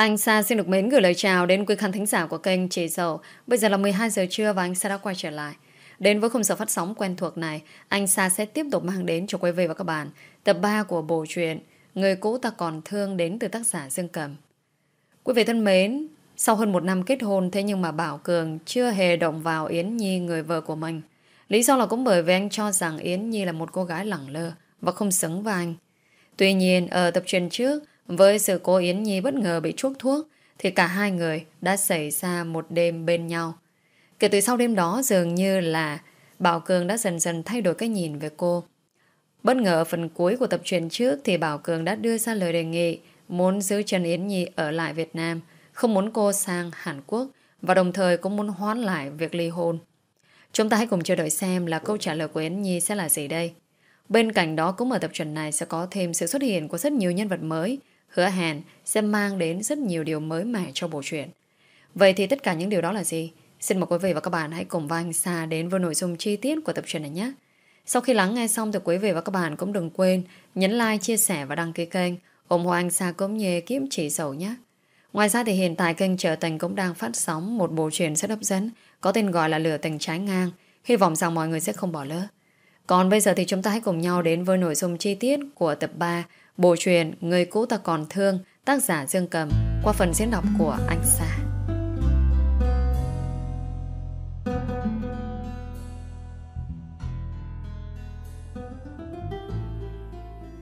Anh Sa xin được mến gửi lời chào đến quý khán thính giả của kênh chế Dầu. Bây giờ là 12 giờ trưa và anh Sa đã quay trở lại. Đến với khung giờ phát sóng quen thuộc này, anh Sa sẽ tiếp tục mang đến cho quý vị và các bạn tập 3 của bộ truyện Người cũ ta còn thương đến từ tác giả Dương Cầm. Quý vị thân mến, sau hơn một năm kết hôn thế nhưng mà Bảo Cường chưa hề động vào Yến Nhi người vợ của mình. Lý do là cũng bởi vì anh cho rằng Yến Nhi là một cô gái lẳng lơ và không xứng với anh. Tuy nhiên, ở tập truyền trước, với sự cố Yến Nhi bất ngờ bị chuốc thuốc, thì cả hai người đã xảy ra một đêm bên nhau. Kể từ sau đêm đó dường như là Bảo Cường đã dần dần thay đổi cái nhìn về cô. Bất ngờ phần cuối của tập truyền trước thì Bảo Cường đã đưa ra lời đề nghị muốn giữ Trần Yến Nhi ở lại Việt Nam, không muốn cô sang Hàn Quốc và đồng thời cũng muốn hoán lại việc ly hôn. Chúng ta hãy cùng chờ đợi xem là câu trả lời của Yến Nhi sẽ là gì đây. Bên cạnh đó cũng ở tập truyện này sẽ có thêm sự xuất hiện của rất nhiều nhân vật mới, hứa hẹn sẽ mang đến rất nhiều điều mới mẻ cho bộ truyện. Vậy thì tất cả những điều đó là gì? Xin mời quý vị và các bạn hãy cùng với anh Sa đến với nội dung chi tiết của tập truyện này nhé. Sau khi lắng nghe xong thì quý vị và các bạn cũng đừng quên nhấn like, chia sẻ và đăng ký kênh ủng hộ anh Sa cũng như kiếm chỉ sầu nhé. Ngoài ra thì hiện tại kênh Trở Tình cũng đang phát sóng một bộ truyện rất hấp dẫn có tên gọi là Lửa Tình Trái Ngang. Hy vọng rằng mọi người sẽ không bỏ lỡ. Còn bây giờ thì chúng ta hãy cùng nhau đến với nội dung chi tiết của tập 3 bộ truyện Người cũ ta còn thương, tác giả Dương Cầm, qua phần diễn đọc của anh Sa.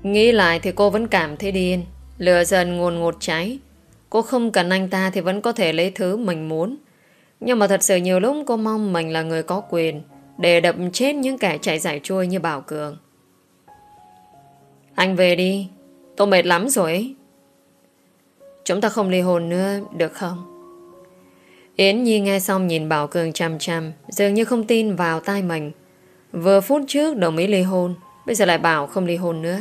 Nghĩ lại thì cô vẫn cảm thấy điên, Lửa dần nguồn ngột cháy. Cô không cần anh ta thì vẫn có thể lấy thứ mình muốn. Nhưng mà thật sự nhiều lúc cô mong mình là người có quyền Để đập chết những kẻ chạy giải trôi như Bảo Cường. Anh về đi. Tôi mệt lắm rồi Chúng ta không ly hôn nữa, Được không? Yến Nhi nghe xong nhìn Bảo Cường chăm chăm Dường như không tin vào tai mình. Vừa phút trước đồng ý ly hôn, Bây giờ lại bảo không ly hôn nữa.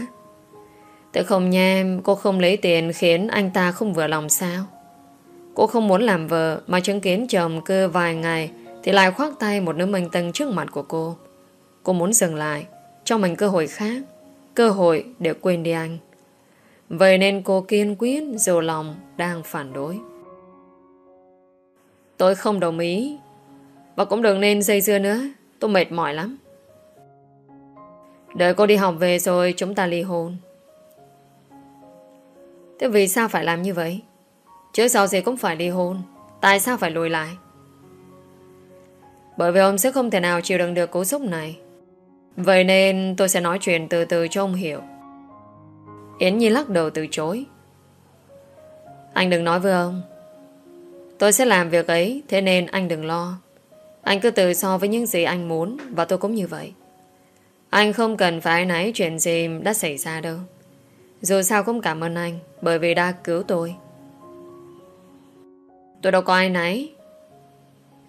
Tự không nha, Cô không lấy tiền khiến anh ta không vừa lòng sao? Cô không muốn làm vợ Mà chứng kiến chồng cơ vài ngày Thì lại khoác tay một nữ minh tân trước mặt của cô. Cô muốn dừng lại, Cho mình cơ hội khác, Cơ hội để quên đi anh. Vậy nên cô kiên quyết Dù lòng đang phản đối. Tôi không đồng ý. Và cũng đừng nên dây dưa nữa. Tôi mệt mỏi lắm. Đợi cô đi học về rồi chúng ta ly hôn. Thế vì sao phải làm như vậy? Chứ sau gì cũng phải ly hôn. Tại sao phải lùi lại? Bởi vì ông sẽ không thể nào chịu đựng được cú sốc này. Vậy nên tôi sẽ nói chuyện từ từ cho ông hiểu. Yến Nhi lắc đầu từ chối. Anh đừng nói với ông. Tôi sẽ làm việc ấy, Thế nên anh đừng lo. Anh cứ tự so với những gì anh muốn, Và tôi cũng như vậy. Anh không cần phải nấy chuyện gì đã xảy ra đâu. Dù sao cũng cảm ơn anh, Bởi vì đã cứu tôi. Tôi đâu có ai nấy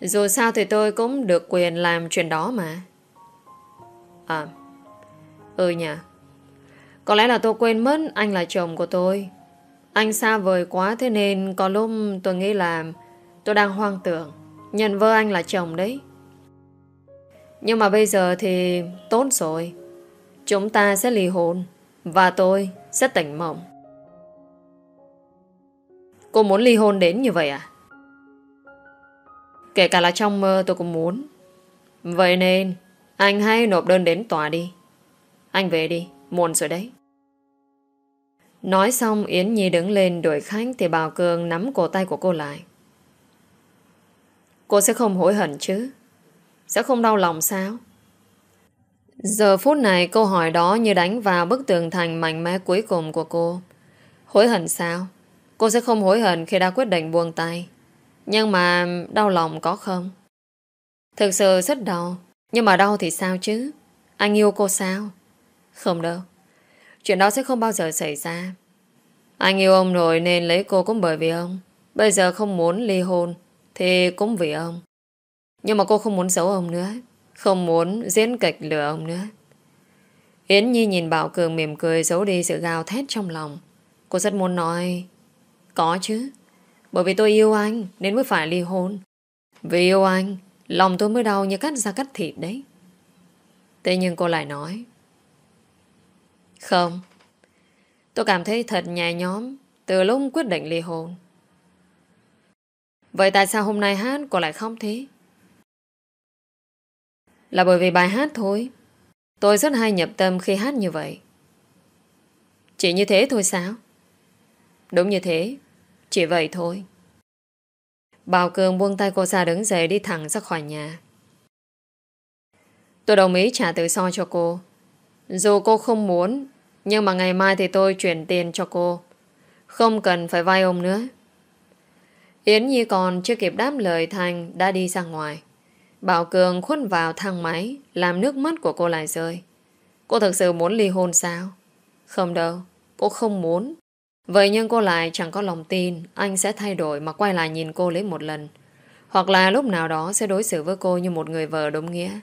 Dù sao thì tôi cũng được quyền làm chuyện đó mà. À Ừ nhỉ. Có lẽ là tôi quên mất anh là chồng của tôi. Anh xa vời quá Thế nên có lúc tôi nghĩ là Tôi đang hoang tưởng Nhận vơ anh là chồng đấy. Nhưng mà bây giờ thì Tốt rồi. Chúng ta sẽ ly hôn Và tôi sẽ tỉnh mộng. Cô muốn ly hôn đến như vậy à? Kể cả là trong mơ tôi cũng muốn. Vậy nên Anh hãy nộp đơn đến tòa đi. Anh về đi, muộn rồi đấy. Nói xong, Yến Nhi đứng lên đuổi khách Thì Bảo Cường nắm cổ tay của cô lại Cô sẽ không hối hận chứ Sẽ không đau lòng sao Giờ phút này, câu hỏi đó như đánh vào bức tường thành mạnh mẽ cuối cùng của cô. Hối hận sao? Cô sẽ không hối hận khi đã quyết định buông tay. Nhưng mà đau lòng có không? Thực sự rất đau. Nhưng mà đau thì sao chứ? Anh yêu cô sao? Không đâu. Chuyện đó sẽ không bao giờ xảy ra. Anh yêu ông rồi nên lấy cô cũng bởi vì ông. Bây giờ không muốn ly hôn thì cũng vì ông. Nhưng mà cô không muốn giấu ông nữa. Không muốn diễn kịch lừa ông nữa. Yến Nhi nhìn Bảo Cường mỉm cười giấu đi sự gào thét trong lòng. Cô rất muốn nói Có chứ. Bởi vì tôi yêu anh nên mới phải ly hôn. Vì yêu anh, lòng tôi mới đau như cắt ra cắt thịt đấy. Thế nhưng cô lại nói không Tôi cảm thấy thật nhẹ nhóm Từ lúc quyết định ly hôn Vậy tại sao hôm nay hát cô lại không thế? Là bởi vì bài hát thôi. Tôi rất hay nhập tâm khi hát như vậy. Chỉ như thế thôi sao? Đúng như thế. Chỉ vậy thôi. Bảo Cường buông tay cô ra đứng dậy đi thẳng ra khỏi nhà. Tôi đồng ý trả tự so cho cô. Dù cô không muốn, nhưng mà ngày mai thì tôi chuyển tiền cho cô. Không cần phải vay ông nữa. Yến Nhi còn chưa kịp đáp lời Thành đã đi ra ngoài. Bảo Cường khuất vào thang máy làm nước mắt của cô lại rơi. Cô thực sự muốn ly hôn sao? Không đâu, cô không muốn. Vậy nhưng cô lại chẳng có lòng tin anh sẽ thay đổi mà quay lại nhìn cô lấy một lần. Hoặc là lúc nào đó sẽ đối xử với cô như một người vợ đúng nghĩa.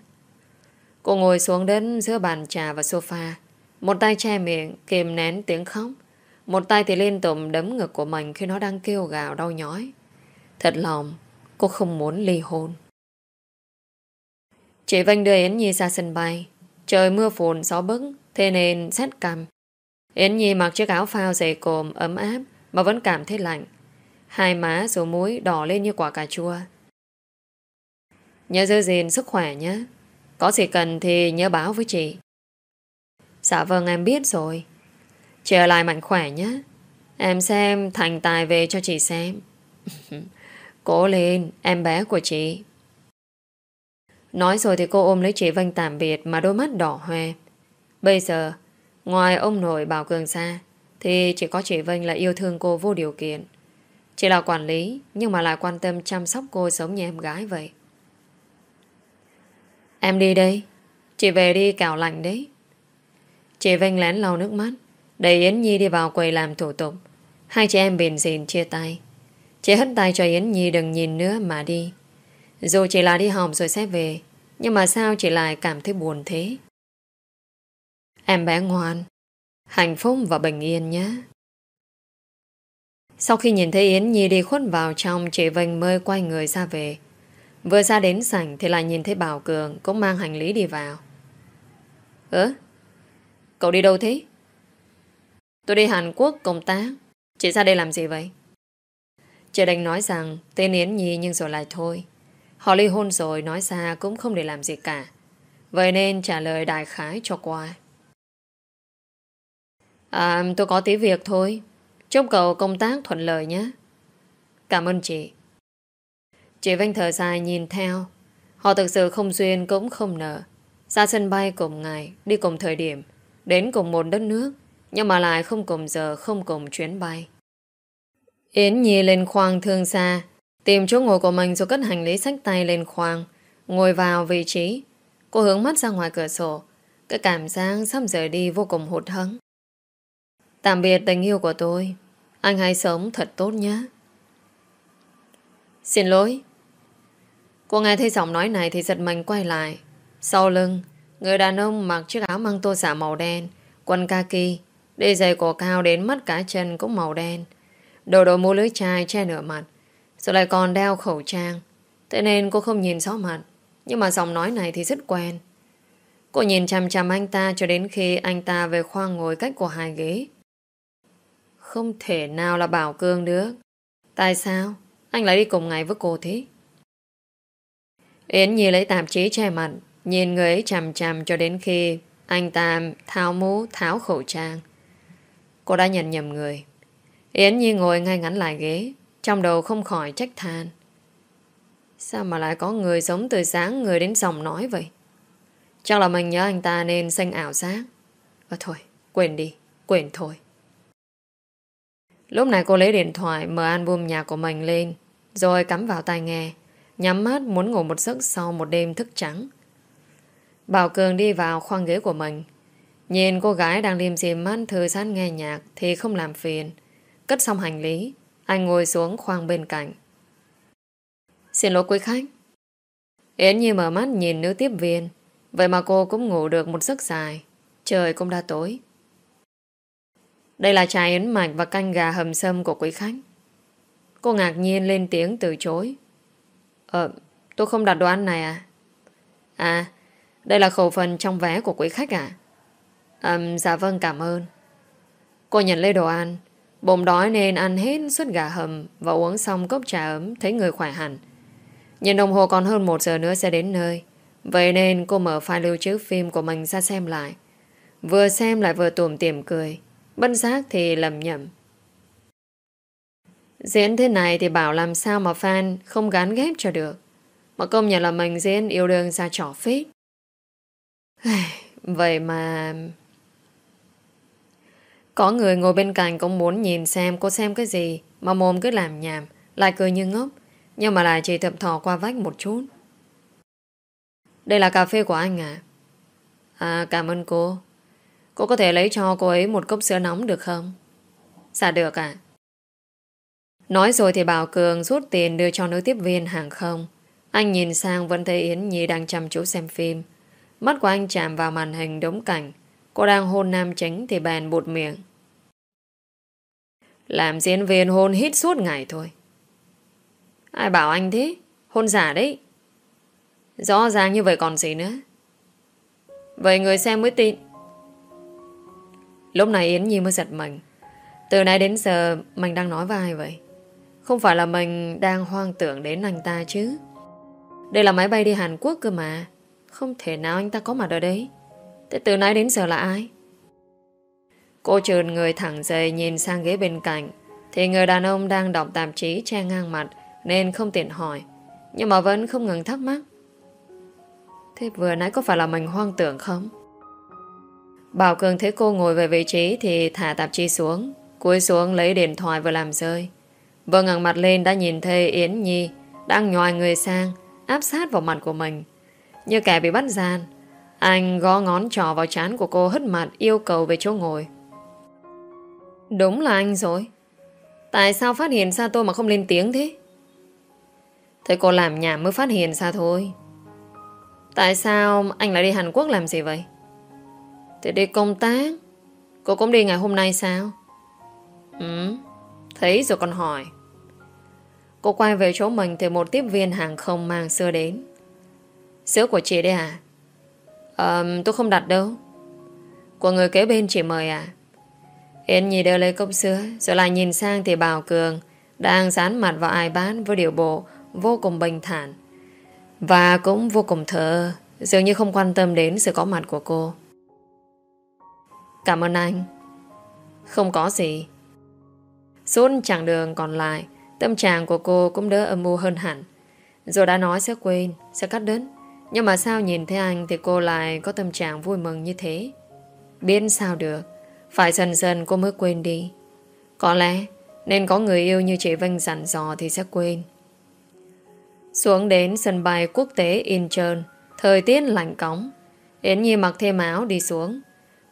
Cô ngồi xuống đến giữa bàn trà và sofa. Một tay che miệng, kìm nén tiếng khóc. Một tay thì liên tục đấm ngực của mình khi nó đang kêu gào đau nhói. Thật lòng, cô không muốn ly hôn. Chị Vanh đưa Yến Nhi ra sân bay. Trời mưa phùn gió bức, thế nên xét cằm. Yến Nhi mặc chiếc áo phao dày cồm ấm áp mà vẫn cảm thấy lạnh. Hai má rồi mũi đỏ lên như quả cà chua. Nhớ giữ gìn sức khỏe nhé. Có gì cần thì nhớ báo với chị. Dạ vâng em biết rồi. chờ lại mạnh khỏe nhé. Em xem thành tài về cho chị xem. Cố lên, em bé của chị. Nói rồi thì cô ôm lấy chị Vân tạm biệt mà đôi mắt đỏ hoe. Bây giờ, ngoài ông nội Bảo Cường xa, thì chỉ có chị Vân là yêu thương cô vô điều kiện. Chị là quản lý, nhưng mà lại quan tâm chăm sóc cô giống như em gái vậy. Em đi đây. Chị về đi cào lạnh đấy. Chị Vinh lén lau nước mắt. Đẩy Yến Nhi đi vào quầy làm thủ tục. Hai chị em bền dìn chia tay. Chị hất tay cho Yến Nhi đừng nhìn nữa mà đi. Dù chỉ là đi họp rồi sẽ về, Nhưng mà sao chị lại cảm thấy buồn thế Em bé ngoan, Hạnh phúc và bình yên nhé Sau khi nhìn thấy Yến Nhi đi khuất vào trong, Chị Vinh mới quay người ra về Vừa ra đến sảnh Thì lại nhìn thấy Bảo Cường Cũng mang hành lý đi vào Ơ Cậu đi đâu thế Tôi đi Hàn Quốc công tác Chị ra đây làm gì vậy Chị đành nói rằng tên Yến Nhi nhưng rồi lại thôi Họ ly hôn rồi nói xa cũng không để làm gì cả. Vậy nên trả lời đại khái cho qua. À, tôi có tí việc thôi. Chúc cậu công tác thuận lợi nhé. Cảm ơn chị. Chị Vinh thở dài nhìn theo. Họ thực sự không duyên cũng không nợ. Ra sân bay cùng ngày, đi cùng thời điểm, đến cùng một đất nước, nhưng mà lại không cùng giờ, không cùng chuyến bay. Yến Nhi lên khoang thương xa, Tìm chỗ ngồi của mình rồi cất hành lý sách tay lên khoang. Ngồi vào vị trí. Cô hướng mắt ra ngoài cửa sổ. Cái cảm giác sắp rời đi vô cùng hụt hẫng. Tạm biệt tình yêu của tôi. Anh hãy sống thật tốt nhé. Xin lỗi. Cô nghe thấy giọng nói này thì giật mình quay lại. Sau lưng, người đàn ông mặc chiếc áo măng tô xả màu đen, quần kaki, đi giày cổ cao đến mắt cả chân cũng màu đen. Đồ đồ mũ lưới chai che nửa mặt. Rồi lại còn đeo khẩu trang Thế nên cô không nhìn rõ mặt Nhưng mà giọng nói này thì rất quen Cô nhìn chằm chằm anh ta cho đến khi anh ta về khoang ngồi cách của hai ghế. Không thể nào là Bảo Cương được. Tại sao? Anh lại đi cùng ngày với cô thế? Yến Nhi lấy tạp chí che mặt, nhìn người ấy chằm chằm cho đến khi anh ta tháo mũ, tháo khẩu trang. Cô đã nhận nhầm người. Yến Nhi ngồi ngay ngắn lại ghế, trong đầu không khỏi trách than. Sao mà lại có người sống từ sáng Người đến dòng nói vậy? Chắc là mình nhớ anh ta nên xanh ảo giác. Và thôi Quên đi Quên thôi. Lúc này cô lấy điện thoại Mở album nhạc của mình lên Rồi cắm vào tai nghe Nhắm mắt muốn ngủ một giấc sau một đêm thức trắng. Bảo Cường đi vào khoang ghế của mình Nhìn cô gái đang liêm diêm mắt thư giãn nghe nhạc Thì không làm phiền Cất xong hành lý anh ngồi xuống khoang bên cạnh. Xin lỗi quý khách. Yến Nhi mở mắt nhìn nữ tiếp viên. Vậy mà cô cũng ngủ được một giấc dài. Trời cũng đã tối. Đây là trà yến mạch và canh gà hầm sâm của quý khách. Cô ngạc nhiên lên tiếng từ chối. Ờ, tôi không đặt đồ ăn này à? À, đây là khẩu phần trong vé của quý khách à? À, dạ vâng cảm ơn. Cô nhận lấy đồ ăn Bụng đói nên ăn hết suất gà hầm và uống xong cốc trà ấm thấy người khỏe hẳn. Nhìn đồng hồ còn hơn một giờ nữa sẽ đến nơi. Vậy nên cô mở file lưu trữ phim của mình ra xem lại. Vừa xem lại vừa tùm tỉm cười. Bất giác thì lầm nhầm. Diễn thế này thì bảo làm sao mà fan không gán ghép cho được. Mà công nhận là mình diễn yêu đương ra trò phết. Vậy mà... Có người ngồi bên cạnh cũng muốn nhìn xem cô xem cái gì mà mồm cứ làm nhảm, lại cười như ngốc, nhưng mà lại chỉ thậm thò qua vách một chút. Đây là cà phê của anh à? À, cảm ơn cô. Cô có thể lấy cho cô ấy một cốc sữa nóng được không? Dạ được ạ. Nói rồi thì Bảo Cường rút tiền đưa cho nữ tiếp viên hàng không. Anh nhìn sang vẫn thấy Yến Nhi đang chăm chú xem phim. Mắt của anh chạm vào màn hình đống cảnh. Cô đang hôn nam chính thì bèn bụt miệng. Làm diễn viên hôn hít suốt ngày thôi. Ai bảo anh thế? Hôn giả đấy. Rõ ràng như vậy còn gì nữa. Vậy người xem mới tin. Lúc này Yến Nhi mới giật mình. Từ nãy đến giờ, mình đang nói với ai vậy? Không phải là mình đang hoang tưởng đến anh ta chứ. Đây là máy bay đi Hàn Quốc cơ mà. Không thể nào anh ta có mặt ở đấy. Thế từ nãy đến giờ là ai? Cô trườn người thẳng dậy nhìn sang ghế bên cạnh. Thì người đàn ông đang đọc tạp chí che ngang mặt, nên không tiện hỏi. Nhưng mà vẫn không ngừng thắc mắc. Thế vừa nãy có phải là mình hoang tưởng không? Bảo Cường thấy cô ngồi về vị trí thì thả tạp chí xuống. Cúi xuống lấy điện thoại vừa làm rơi. Vừa ngẩng mặt lên đã nhìn thấy Yến Nhi đang nhòi người sang, áp sát vào mặt của mình. Như kẻ bị bắt gian. Anh gõ ngón trỏ vào chán của cô hất mặt yêu cầu về chỗ ngồi. Đúng là anh rồi. Tại sao phát hiện ra tôi mà không lên tiếng thế? Thế cô làm nhảm mới phát hiện ra thôi. Tại sao anh lại đi Hàn Quốc làm gì vậy? Thì đi công tác. Cô cũng đi ngày hôm nay sao? Ừ, thấy rồi còn hỏi. Cô quay về chỗ mình thì một tiếp viên hàng không mang xưa đến. Sữa của chị đây à? Ờ, tôi không đặt đâu. Của người kế bên chị mời à? Yến Nhi đưa lấy cốc sữa Rồi lại nhìn sang thì Bảo Cường Đang dán mặt vào ai bán với điều bộ Vô cùng bình thản Và cũng vô cùng thờ, Dường như không quan tâm đến sự có mặt của cô Cảm ơn anh Không có gì Suốt chặng đường còn lại Tâm trạng của cô cũng đỡ âm u hơn hẳn Rồi đã nói sẽ quên Sẽ cắt đứt nhưng mà sao nhìn thấy anh Thì cô lại có tâm trạng vui mừng như thế? Biết sao được. Phải dần dần cô mới quên đi. Có lẽ Nên có người yêu như chị Vinh dặn dò Thì sẽ quên. Xuống đến sân bay quốc tế Incheon, Thời tiết lạnh cóng. Yến Nhi mặc thêm áo đi xuống.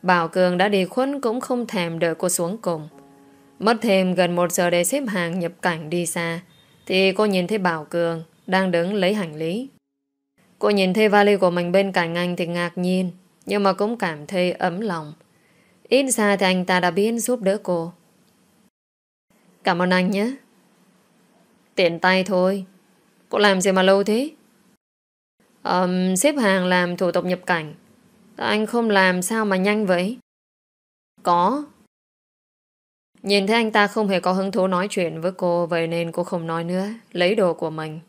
Bảo Cường đã đi khuân cũng không thèm đợi cô xuống cùng. Mất thêm gần một giờ để xếp hàng nhập cảnh đi xa, Thì cô nhìn thấy Bảo Cường Đang đứng lấy hành lý. Cô nhìn thấy vali của mình bên cạnh anh Thì ngạc nhiên Nhưng mà cũng cảm thấy ấm lòng. Ít ra thì anh ta đã biết giúp đỡ cô. Cảm ơn anh nhé. Tiện tay thôi. Cô làm gì mà lâu thế? Um, Xếp hàng làm thủ tục nhập cảnh. Anh không làm sao mà nhanh vậy? Có. Nhìn thấy anh ta không hề có hứng thú nói chuyện với cô Vậy nên cô không nói nữa. Lấy đồ của mình.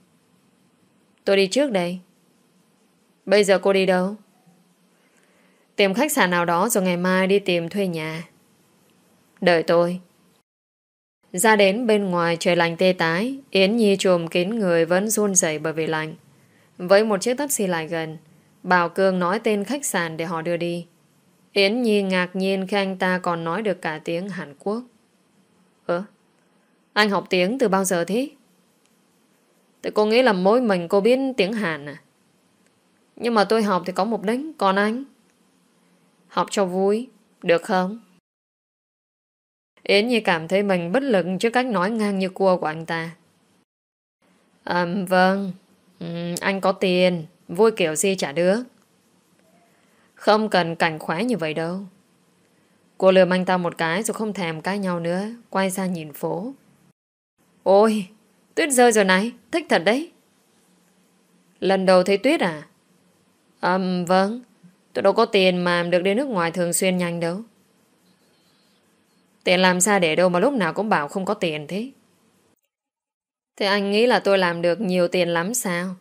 Tôi đi trước đây. Bây giờ cô đi đâu Tìm khách sạn nào đó Rồi ngày mai đi tìm thuê nhà Đợi tôi Ra đến bên ngoài trời lạnh tê tái, Yến Nhi trùm kín người Vẫn run rẩy bởi vì lạnh Với một chiếc taxi lại gần, Bảo cương nói tên khách sạn để họ đưa đi Yến Nhi ngạc nhiên khi anh ta còn nói được cả tiếng Hàn Quốc. Ơ? Anh học tiếng từ bao giờ thế? Thì cô nghĩ là mỗi mình cô biết tiếng Hàn à? Nhưng mà tôi học thì có mục đích, còn anh? Học cho vui, được không? Yến Nhi cảm thấy mình bất lực trước cách nói ngang như cua của anh ta. À, vâng, ừ, anh có tiền, vui kiểu gì trả được. Không cần cảnh khoái như vậy đâu. Cô lừa anh ta một cái rồi không thèm cãi nhau nữa. Quay ra nhìn phố. Ôi, tuyết rơi rồi này. Thích thật đấy. Lần đầu thấy tuyết à? Ừm, vâng. Tôi đâu có tiền mà được đi nước ngoài thường xuyên nhanh đâu. Tiền làm sao để đâu mà lúc nào cũng bảo không có tiền thế? Thế anh nghĩ là tôi làm được nhiều tiền lắm sao?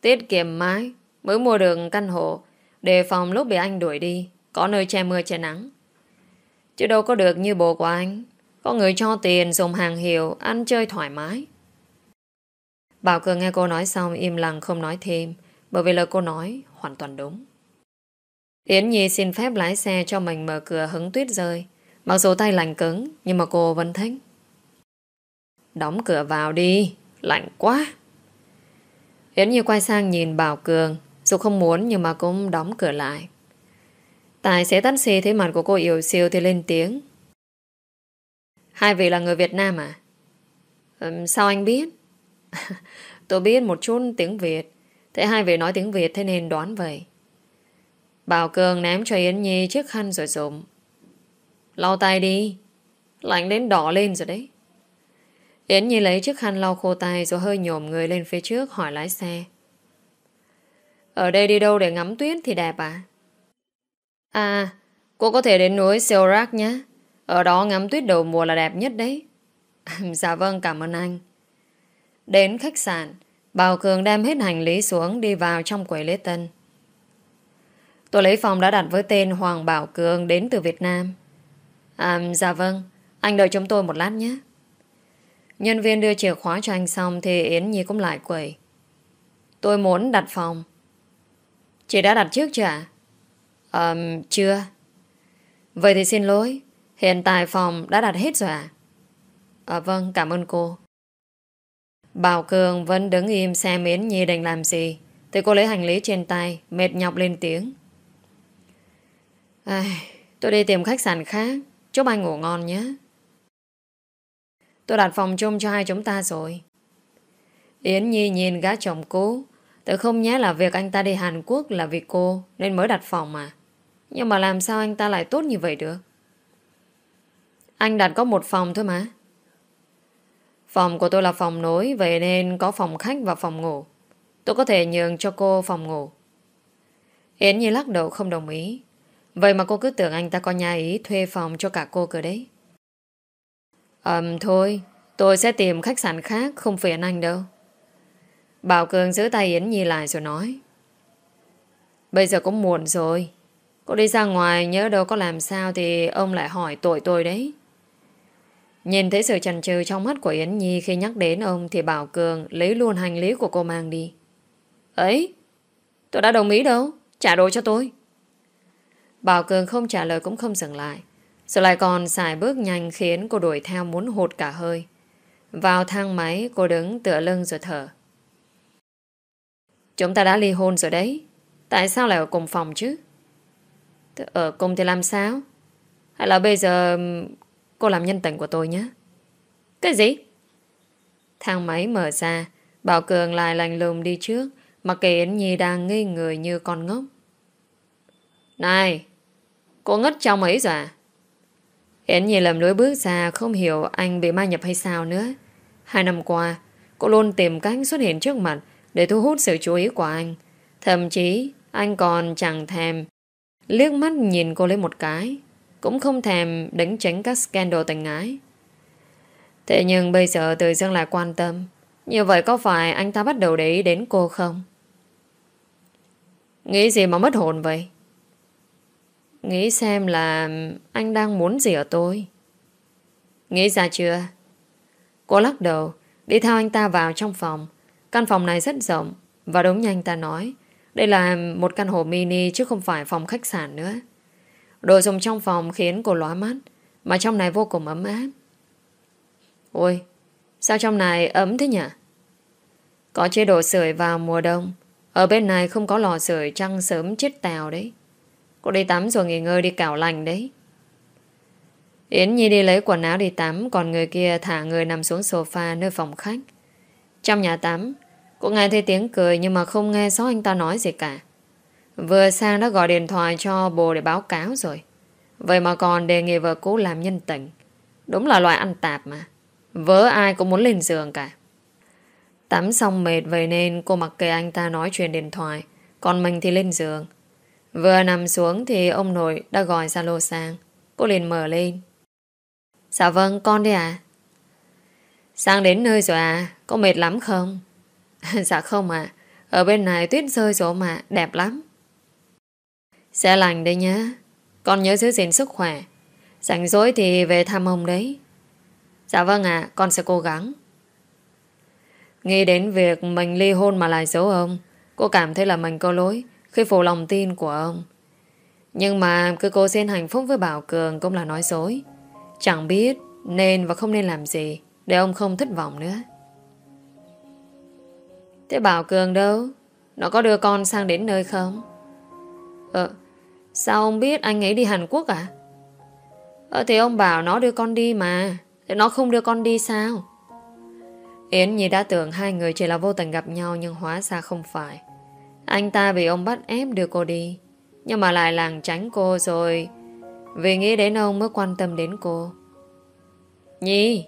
Tiết kiệm mãi mới mua được căn hộ đề phòng lúc bị anh đuổi đi có nơi che mưa che nắng. Chứ đâu có được như bố của anh. Có người cho tiền dùng hàng hiệu ăn chơi thoải mái. Bảo Cường nghe cô nói xong im lặng không nói thêm bởi vì lời cô nói hoàn toàn đúng. Yến Nhi xin phép lái xe cho mình mở cửa hứng tuyết rơi. Mặc dù tay lạnh cứng nhưng mà cô vẫn thích. Đóng cửa vào đi, lạnh quá. Yến Nhi quay sang nhìn Bảo Cường dù không muốn nhưng mà cũng đóng cửa lại. Tài xế taxi thấy mặt của cô yêu siêu thì lên tiếng. Hai vị là người Việt Nam à? Ừ, sao anh biết? Tôi biết một chút tiếng Việt. Thế hai vị nói tiếng Việt thế nên đoán vậy. Bảo Cường ném cho Yến Nhi chiếc khăn rồi rụm. Lau tay đi. Lạnh đến đỏ lên rồi đấy. Yến Nhi lấy chiếc khăn lau khô tay rồi hơi nhổm người lên phía trước hỏi lái xe. Ở đây đi đâu để ngắm tuyết thì đẹp à? À, cô có thể đến núi Seorak nhé. Ở đó ngắm tuyết đầu mùa là đẹp nhất đấy. dạ vâng, cảm ơn anh. Đến khách sạn, Bảo Cường đem hết hành lý xuống đi vào trong quầy lễ tân. Tôi lấy phòng đã đặt với tên Hoàng Bảo Cường đến từ Việt Nam. À, dạ vâng, anh đợi chúng tôi một lát nhé. Nhân viên đưa chìa khóa cho anh xong thì Yến Nhi cũng lại quầy. Tôi muốn đặt phòng. Chị đã đặt trước chưa ạ? À? Chưa. Vậy thì xin lỗi. Hiện tại phòng đã đặt hết rồi à? À vâng, cảm ơn cô. Bảo Cường vẫn đứng im xem Yến Nhi định làm gì. Thì cô lấy hành lý trên tay, mệt nhọc lên tiếng. Ai, tôi đi tìm khách sạn khác. Chúc anh ngủ ngon nhé. Tôi đặt phòng chung cho hai chúng ta rồi. Yến Nhi nhìn gã chồng cũ. Tôi không nhớ là việc anh ta đi Hàn Quốc là vì cô nên mới đặt phòng mà. Nhưng mà làm sao anh ta lại tốt như vậy được? Anh đặt có một phòng thôi mà. Phòng của tôi là phòng nối, Vậy nên có phòng khách và phòng ngủ. Tôi có thể nhường cho cô phòng ngủ. Yến Nhi lắc đầu không đồng ý. Vậy mà cô cứ tưởng anh ta có nhà ý Thuê phòng cho cả cô cơ đấy. Ừm thôi, Tôi sẽ tìm khách sạn khác, Không phiền anh đâu. Bảo Cường giữ tay Yến Nhi lại rồi nói. Bây giờ cũng muộn rồi. Cô đi ra ngoài nhớ đâu có làm sao Thì ông lại hỏi tội tôi đấy. Nhìn thấy sự chần chừ trong mắt của Yến Nhi khi nhắc đến ông thì Bảo Cường lấy luôn hành lý của cô mang đi. Ấy, tôi đã đồng ý đâu, trả đồ cho tôi. Bảo Cường không trả lời cũng không dừng lại. Rồi lại còn xài bước nhanh khiến cô đuổi theo muốn hụt cả hơi. Vào thang máy cô đứng tựa lưng rồi thở. Chúng ta đã ly hôn rồi đấy. Tại sao lại ở cùng phòng chứ? Ở cùng thì làm sao? Hay là bây giờ Cô làm nhân tình của tôi nhé. Cái gì? Thang máy mở ra, Bảo Cường lại lành lùng đi trước, Mà kể Yến Nhi đang ngây người như con ngốc. Này, Cô ngất trong ấy rồi à? Yến Nhi lầm lối bước ra, Không hiểu anh bị ma nhập hay sao nữa. Hai năm qua, Cô luôn tìm cách xuất hiện trước mặt Để thu hút sự chú ý của anh. Thậm chí, anh còn chẳng thèm Liếc mắt nhìn cô lấy một cái cũng không thèm đánh tránh các scandal tình ái. Thế nhưng bây giờ Từ Dương lại quan tâm. Như vậy có phải anh ta bắt đầu để ý đến cô không? Nghĩ gì mà mất hồn vậy? Nghĩ xem là anh đang muốn gì ở tôi. Nghĩ ra chưa? Cô lắc đầu, đi theo anh ta vào trong phòng. Căn phòng này rất rộng, và đúng như anh ta nói, đây là một căn hộ mini chứ không phải phòng khách sạn nữa. Đồ dùng trong phòng khiến cô lóa mắt, Mà trong này vô cùng ấm áp. Ôi, Sao trong này ấm thế nhỉ? Có chế độ sưởi vào mùa đông. Ở bên này không có lò sưởi, Trăng sớm chết tào đấy. Cô đi tắm rồi nghỉ ngơi đi cào lành đấy. Yến Nhi đi lấy quần áo đi tắm, Còn người kia thả người nằm xuống sofa Nơi phòng khách. Trong nhà tắm, Cô nghe thấy tiếng cười Nhưng mà không nghe rõ anh ta nói gì cả. Vừa sang đã gọi điện thoại cho bồ để báo cáo rồi. Vậy mà còn đề nghị vợ cũ làm nhân tình. Đúng là loại ăn tạp mà. Vớ ai cũng muốn lên giường cả. Tắm xong mệt vậy nên cô mặc kệ anh ta nói chuyện điện thoại. Còn mình thì lên giường. Vừa nằm xuống thì ông nội đã gọi Zalo sang. Cô liền mở lên. Dạ vâng con đi à Sang đến nơi rồi à Có mệt lắm không Dạ không ạ Ở bên này tuyết rơi rồi mà, Đẹp lắm sẽ lành đấy nhá. Con nhớ giữ gìn sức khỏe. Rảnh rỗi thì về thăm ông đấy. Dạ vâng ạ, Con sẽ cố gắng. Nghĩ đến việc mình ly hôn mà lại giấu ông, Cô cảm thấy là mình có lỗi Khi phụ lòng tin của ông. Nhưng mà cứ cô xin hạnh phúc với Bảo Cường Cũng là nói dối. Chẳng biết nên và không nên làm gì Để ông không thất vọng nữa. Thế Bảo Cường đâu? Nó có đưa con sang đến nơi không? Ờ Sao ông biết anh ấy đi Hàn Quốc à? Ờ thì ông bảo nó đưa con đi mà. Thì nó không đưa con đi sao? Yến Nhi đã tưởng hai người chỉ là vô tình gặp nhau Nhưng hóa ra không phải. Anh ta vì ông bắt ép đưa cô đi. Nhưng mà lại làng tránh cô rồi. Vì nghĩ đến ông mới quan tâm đến cô. Nhi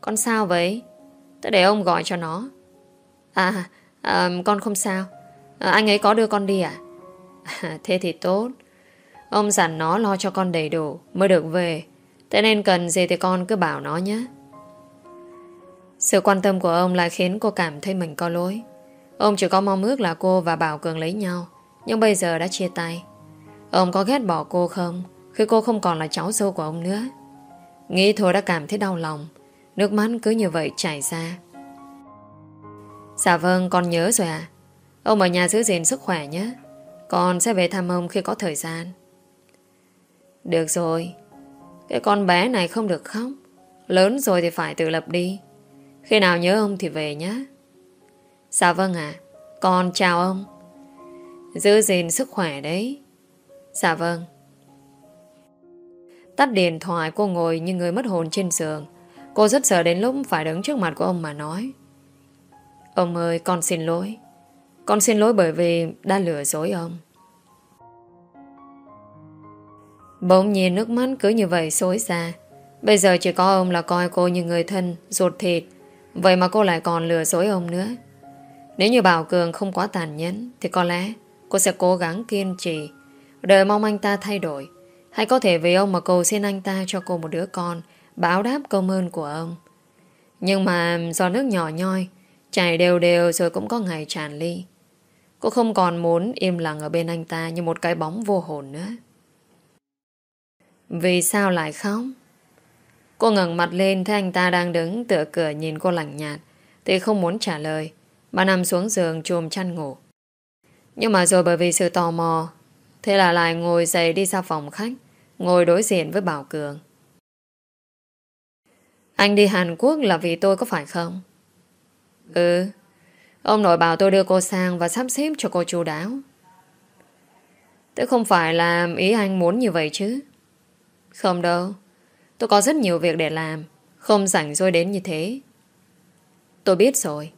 Con sao vậy? Tôi để ông gọi cho nó. À, à con không sao. À, Anh ấy có đưa con đi à? à? Thế thì tốt. Ông dặn nó lo cho con đầy đủ Mới được về. Thế nên cần gì thì con cứ bảo nó nhé. Sự quan tâm của ông lại khiến cô cảm thấy mình có lỗi. Ông chỉ có mong ước là cô và Bảo Cường lấy nhau, Nhưng bây giờ đã chia tay. Ông có ghét bỏ cô không? Khi cô không còn là cháu dâu của ông nữa. Nghĩ thôi đã cảm thấy đau lòng. Nước mắt cứ như vậy chảy ra. Dạ vâng con nhớ rồi à Ông ở nhà giữ gìn sức khỏe nhé. Con sẽ về thăm ông khi có thời gian. Được rồi. Cái con bé này không được khóc. Lớn rồi thì phải tự lập đi. Khi nào nhớ ông thì về nhé. Dạ vâng ạ. Con chào ông. Giữ gìn sức khỏe đấy. Dạ vâng. Tắt điện thoại, cô ngồi như người mất hồn trên giường. Cô rất sợ đến lúc phải đứng trước mặt của ông mà nói. Ông ơi, con xin lỗi. Con xin lỗi bởi vì đã lừa dối ông. Bỗng nhìn nước mắt cứ như vậy xối ra. Bây giờ chỉ có ông là coi cô như người thân, Ruột thịt. Vậy mà cô lại còn lừa dối ông nữa. Nếu như Bảo Cường không quá tàn nhẫn, Thì có lẽ cô sẽ cố gắng kiên trì. Đợi mong anh ta thay đổi. Hay có thể vì ông mà cầu xin anh ta cho cô một đứa con, Báo đáp công ơn của ông. Nhưng mà do nước nhỏ nhoi, Chảy đều đều rồi cũng có ngày tràn ly. Cô không còn muốn im lặng ở bên anh ta Như một cái bóng vô hồn nữa. Vì sao lại khóc? Cô ngẩng mặt lên Thấy anh ta đang đứng tựa cửa nhìn cô lạnh nhạt, Thì không muốn trả lời. Bà nằm xuống giường chùm chăn ngủ. Nhưng mà rồi bởi vì sự tò mò, Thế là lại ngồi dậy đi ra phòng khách, Ngồi đối diện với Bảo Cường. Anh đi Hàn Quốc là vì tôi có phải không? Ừ. Ông nội bảo tôi đưa cô sang Và sắp xếp cho cô chú đáo. Tôi không phải là ý anh muốn như vậy chứ? Không đâu. Tôi có rất nhiều việc để làm. Không rảnh rôi đến như thế. Tôi biết rồi.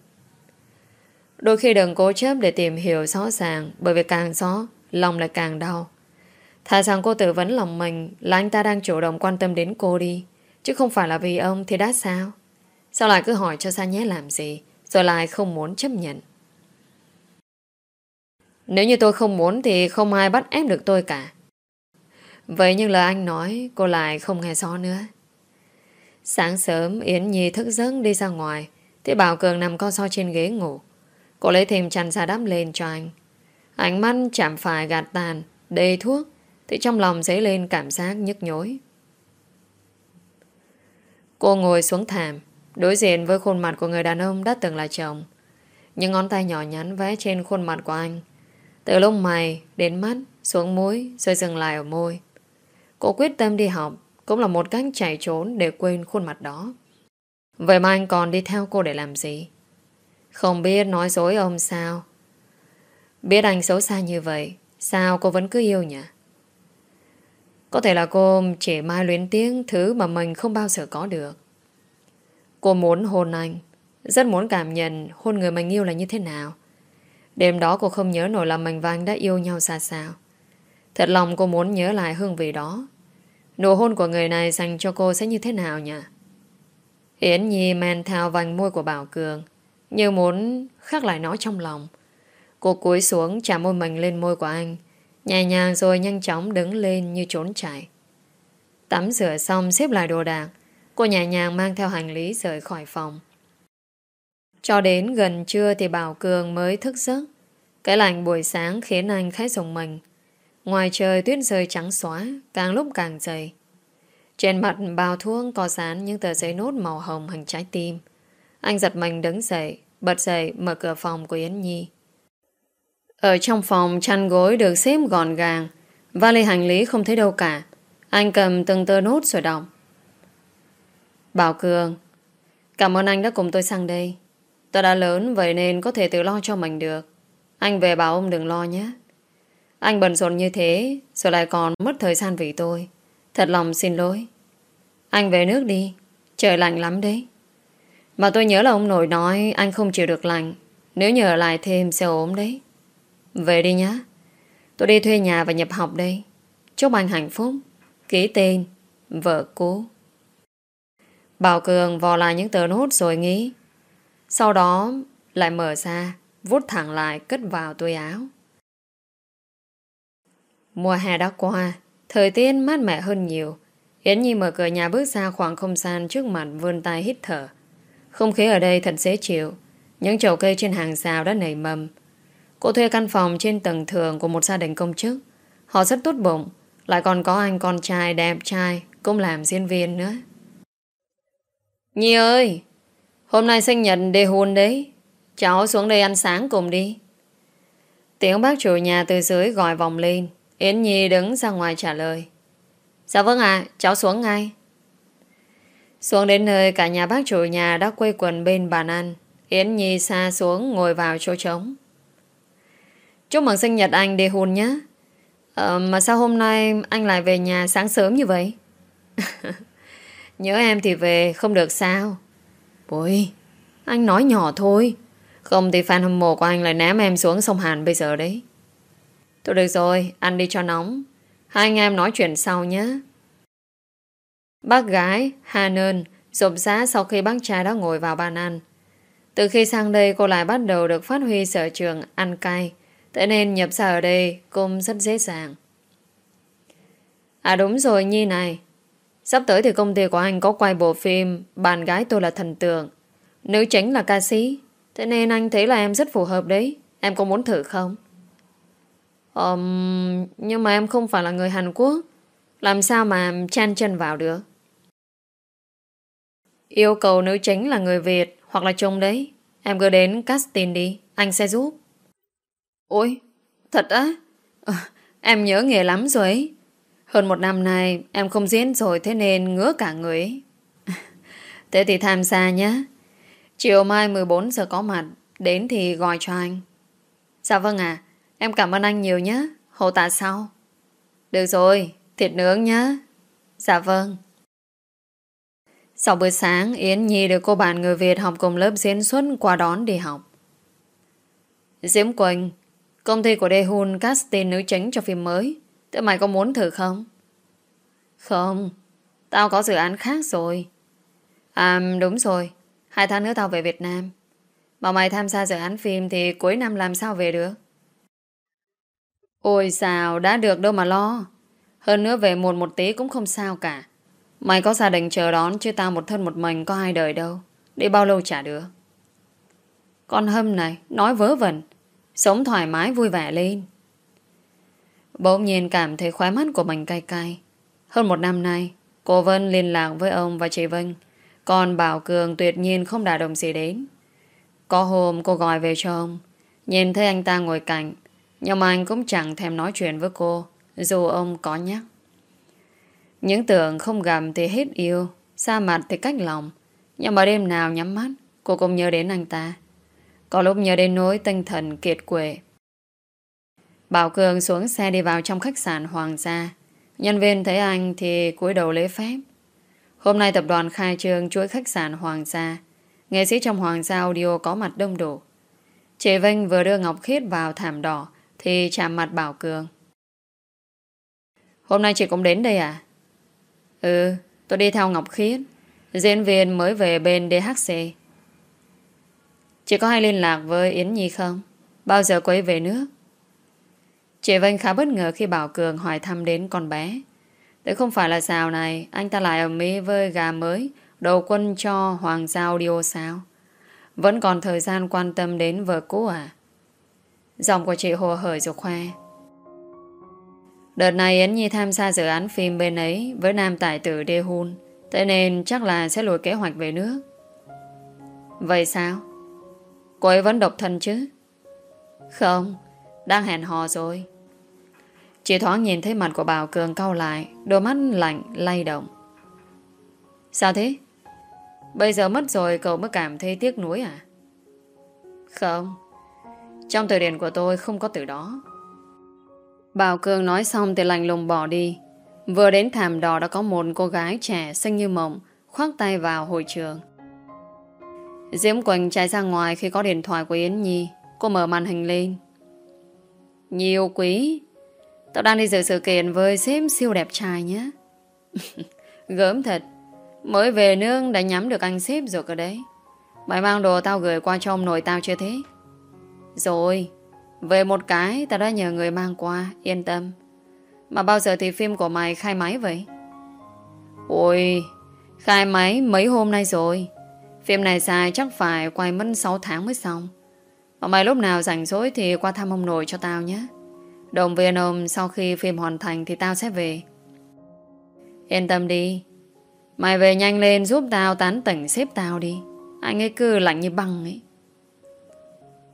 Đôi khi đừng cố chấp để tìm hiểu rõ ràng, Bởi vì càng rõ, Lòng lại càng đau. Thà rằng cô tự vấn lòng mình Là anh ta đang chủ động quan tâm đến cô đi, Chứ không phải là vì ông thì đã sao? Sao lại cứ hỏi cho xa nhé làm gì, Rồi lại không muốn chấp nhận? Nếu như tôi không muốn Thì không ai bắt ép được tôi cả. Vậy nhưng lời anh nói Cô lại không nghe rõ nữa Sáng sớm Yến Nhi thức giấc đi ra ngoài Thì Bảo Cường nằm co so trên ghế ngủ Cô lấy thêm chăn ra đắp lên cho anh Ánh mắt chạm phải gạt tàn Đầy thuốc thì trong lòng dấy lên cảm giác nhức nhối. Cô ngồi xuống thảm, đối diện với khuôn mặt của người đàn ông đã từng là chồng. Những ngón tay nhỏ nhắn vẽ trên khuôn mặt của anh. Từ lông mày đến mắt, xuống mũi, rồi dừng lại ở môi. Cô quyết tâm đi học, cũng là một cách chạy trốn để quên khuôn mặt đó. Vậy mà anh còn đi theo cô để làm gì? Không biết nói dối ông sao? Biết anh xấu xa như vậy, sao cô vẫn cứ yêu nhỉ? Có thể là cô chỉ mai luyến tiếng thứ mà mình không bao giờ có được. Cô muốn hôn anh. Rất muốn cảm nhận hôn người mình yêu là như thế nào. Đêm đó cô không nhớ nổi là mình và anh đã yêu nhau ra sao. Thật lòng cô muốn nhớ lại hương vị đó. Nụ hôn của người này dành cho cô sẽ như thế nào nhỉ? Yến Nhi men theo vành môi của Bảo Cường, như muốn khắc lại nó trong lòng. Cô cúi xuống chạm môi mình lên môi của anh, Nhẹ nhàng rồi nhanh chóng đứng lên như trốn chạy. Tắm rửa xong xếp lại đồ đạc. Cô nhẹ nhàng mang theo hành lý rời khỏi phòng. Cho đến gần trưa thì Bảo Cường mới thức giấc. Cái lạnh buổi sáng khiến anh khá dùng mình. Ngoài trời tuyết rơi trắng xóa, càng lúc càng dày. Trên mặt bào thuông có dán những tờ giấy nốt màu hồng hình trái tim. Anh giật mình đứng dậy, bật dậy mở cửa phòng của Yến Nhi. Ở trong phòng chăn gối được xếp gọn gàng, vali hành lý không thấy đâu cả. Anh cầm từng tờ nốt rồi đọc. Bảo Cường, cảm ơn anh đã cùng tôi sang đây. Tôi đã lớn vậy nên có thể tự lo cho mình được. Anh về bảo ông đừng lo nhé. Anh bận rộn như thế, Rồi lại còn mất thời gian vì tôi. Thật lòng xin lỗi. Anh về nước đi, Trời lạnh lắm đấy. Mà tôi nhớ là ông nội nói Anh không chịu được lạnh, Nếu nhờ lại thêm sẽ ốm đấy. Về đi nhá. Tôi đi thuê nhà và nhập học đây. Chúc anh hạnh phúc. Ký tên, Vợ cũ. Bảo Cường vò lại những tờ nốt rồi nghĩ. Sau đó lại mở ra Vút thẳng lại cất vào túi áo. Mùa hè đã qua, thời tiết mát mẻ hơn nhiều. Yến Nhi mở cửa nhà bước ra khoảng không gian trước mặt vươn tay hít thở. Không khí ở đây thật dễ chịu. Những chậu cây trên hàng rào đã nảy mầm. Cô thuê căn phòng trên tầng thường của một gia đình công chức. Họ rất tốt bụng, lại còn có anh con trai đẹp trai cũng làm diễn viên nữa. Nhi ơi, hôm nay sinh nhật đề hôn đấy. Cháu xuống đây ăn sáng cùng đi. Tiếng bác chủ nhà từ dưới gọi vòng lên. Yến Nhi đứng ra ngoài trả lời. Dạ vâng ạ, cháu xuống ngay. Xuống đến nơi cả nhà bác chủ nhà đã quây quần bên bàn ăn. Yến Nhi xa xuống ngồi vào chỗ trống. Chúc mừng sinh nhật anh đi hôn nhé. Ờ, mà sao hôm nay anh lại về nhà sáng sớm như vậy? Nhớ em thì về không được sao? Ôi, anh nói nhỏ thôi. Không thì fan hâm mộ của anh lại ném em xuống sông Hàn bây giờ đấy. Thôi được rồi, ăn đi cho nóng. Hai anh em nói chuyện sau nhé. Bác gái, Hà Nơn, rộp rã sau khi bác trai đã ngồi vào bàn ăn. Từ khi sang đây cô lại bắt đầu được phát huy sở trường ăn cay. Thế nên nhập ra ở đây cũng rất dễ dàng. À đúng rồi Nhi này. Sắp tới thì công ty của anh có quay bộ phim Bạn gái tôi là thần tượng. Nữ chính là ca sĩ. Thế nên anh thấy là em rất phù hợp đấy. Em có muốn thử không? Um, nhưng mà em không phải là người Hàn Quốc. Làm sao mà chan chân vào được? Yêu cầu nữ chính là người Việt Hoặc là chồng đấy. Em cứ đến casting đi Anh sẽ giúp. Ôi thật á? À, Em nhớ nghề lắm rồi ấy. Hơn một năm nay em không diễn rồi Thế nên ngứa cả người ấy. Thế thì tham gia nhé Chiều mai 14 giờ có mặt Đến thì gọi cho anh. Dạ vâng ạ. Em cảm ơn anh nhiều nhé. Hồ tạ sau. Được rồi, thịt nướng nhé. Dạ vâng. Sau bữa sáng Yến Nhi được cô bạn người Việt học cùng lớp diễn xuất qua đón đi học. Diễm Quỳnh Công ty của Daehun casting nữ chính cho phim mới. Thế mày có muốn thử không? Không Tao có dự án khác rồi. À đúng rồi. Hai tháng nữa tao về Việt Nam. Mà mày tham gia dự án phim Thì cuối năm làm sao về được? Ôi sao, đã được đâu mà lo. Hơn nữa về muộn một tí cũng không sao cả. Mày có gia đình chờ đón Chứ tao một thân một mình có hai đời đâu. Đi bao lâu trả được. Con hâm này, nói vớ vẩn. Sống thoải mái, vui vẻ lên. Bỗng nhiên cảm thấy khóe mắt của mình cay cay. Hơn một năm nay, Cô Vân liên lạc với ông và chị Vân. Còn Bảo Cường tuyệt nhiên không đả đồng gì đến. Có hôm cô gọi về cho ông. Nhìn thấy anh ta ngồi cạnh nhưng mà anh cũng chẳng thèm nói chuyện với cô, Dù ông có nhắc. Những tưởng không gặp thì hết yêu, Xa mặt thì cách lòng. Nhưng mà đêm nào nhắm mắt, Cô cũng nhớ đến anh ta. Có lúc nhớ đến nỗi tinh thần kiệt quệ. Bảo Cường xuống xe đi vào trong khách sạn Hoàng gia. Nhân viên thấy anh thì cúi đầu lễ phép. Hôm nay tập đoàn khai trương chuỗi khách sạn Hoàng gia. Nghệ sĩ trong Hoàng gia audio có mặt đông đủ. Chị Vinh vừa đưa Ngọc Khiết vào thảm đỏ thì chạm mặt Bảo Cường Hôm nay chị cũng đến đây à? Ừ, tôi đi theo Ngọc Khiết Diễn viên mới về bên DHC Chị có hay liên lạc với Yến Nhi không? Bao giờ cô ấy về nước? Chị Vinh khá bất ngờ khi Bảo Cường hỏi thăm đến con bé Thế không phải là sao này Anh ta lại ở Mỹ với gà mới đầu quân cho Hoàng Giao Dio sao? Vẫn còn thời gian quan tâm đến vợ cũ à? Giọng của chị hồ hởi rục khoe. Đợt này Yến Nhi tham gia dự án phim bên ấy với nam tài tử Đê Hun. Thế nên chắc là sẽ lùi kế hoạch về nước. Vậy sao? Cô ấy vẫn độc thân chứ? Không, đang hẹn hò rồi. Chị thoáng nhìn thấy mặt của Bảo Cường cau lại, đôi mắt lạnh, lay động. Sao thế? Bây giờ mất rồi cậu mới cảm thấy tiếc nuối à? Không. Trong từ điển của tôi không có từ đó. Bảo Cường nói xong thì lành lùng bỏ đi. Vừa đến thảm đỏ đã có một cô gái trẻ xinh như mộng, khoác tay vào hội trường. Diễm Quỳnh chạy ra ngoài khi có điện thoại của Yến Nhi. Cô mở màn hình lên. Nhiều quý. Tao đang đi dự sự kiện với sếp siêu đẹp trai nhé. Gớm thật. Mới về nương đã nhắm được anh sếp rồi cơ đấy. Mày mang đồ tao gửi qua cho ông nội tao chưa thế? Rồi. Về một cái tao đã nhờ người mang qua. Yên tâm. Mà bao giờ thì phim của mày khai máy vậy? Ôi, khai máy mấy hôm nay rồi. Phim này dài chắc phải quay mất 6 tháng mới xong. Mà mày lúc nào rảnh rỗi thì qua thăm ông nội cho tao nhé. Đồng viên ông sau khi phim hoàn thành thì tao sẽ về. Yên tâm đi. Mày về nhanh lên giúp tao tán tỉnh xếp tao đi. Anh ấy cứ lạnh như băng ấy.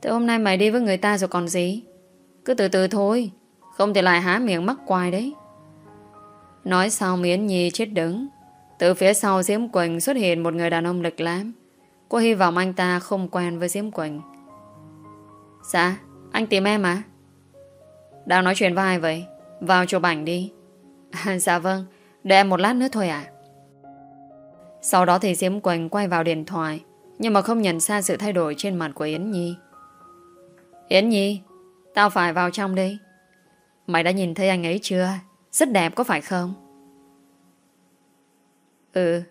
Thế hôm nay mày đi với người ta rồi còn gì? Cứ từ từ thôi. Không thì lại há miệng mắc quài đấy. Nói xong Yến Nhi chết đứng. Từ phía sau Diễm Quỳnh xuất hiện một người đàn ông lịch lãm. Cô hy vọng anh ta không quen với Diễm Quỳnh. Dạ Anh tìm em à? Đang nói chuyện với ai vậy? Vào chụp ảnh đi. À, Dạ vâng Để em một lát nữa thôi à Sau đó thì Diễm Quỳnh quay vào điện thoại Nhưng mà không nhận ra sự thay đổi trên mặt của Yến Nhi. Yến Nhi Tao phải vào trong đi Mày đã nhìn thấy anh ấy chưa? Rất đẹp có phải không? Ừ.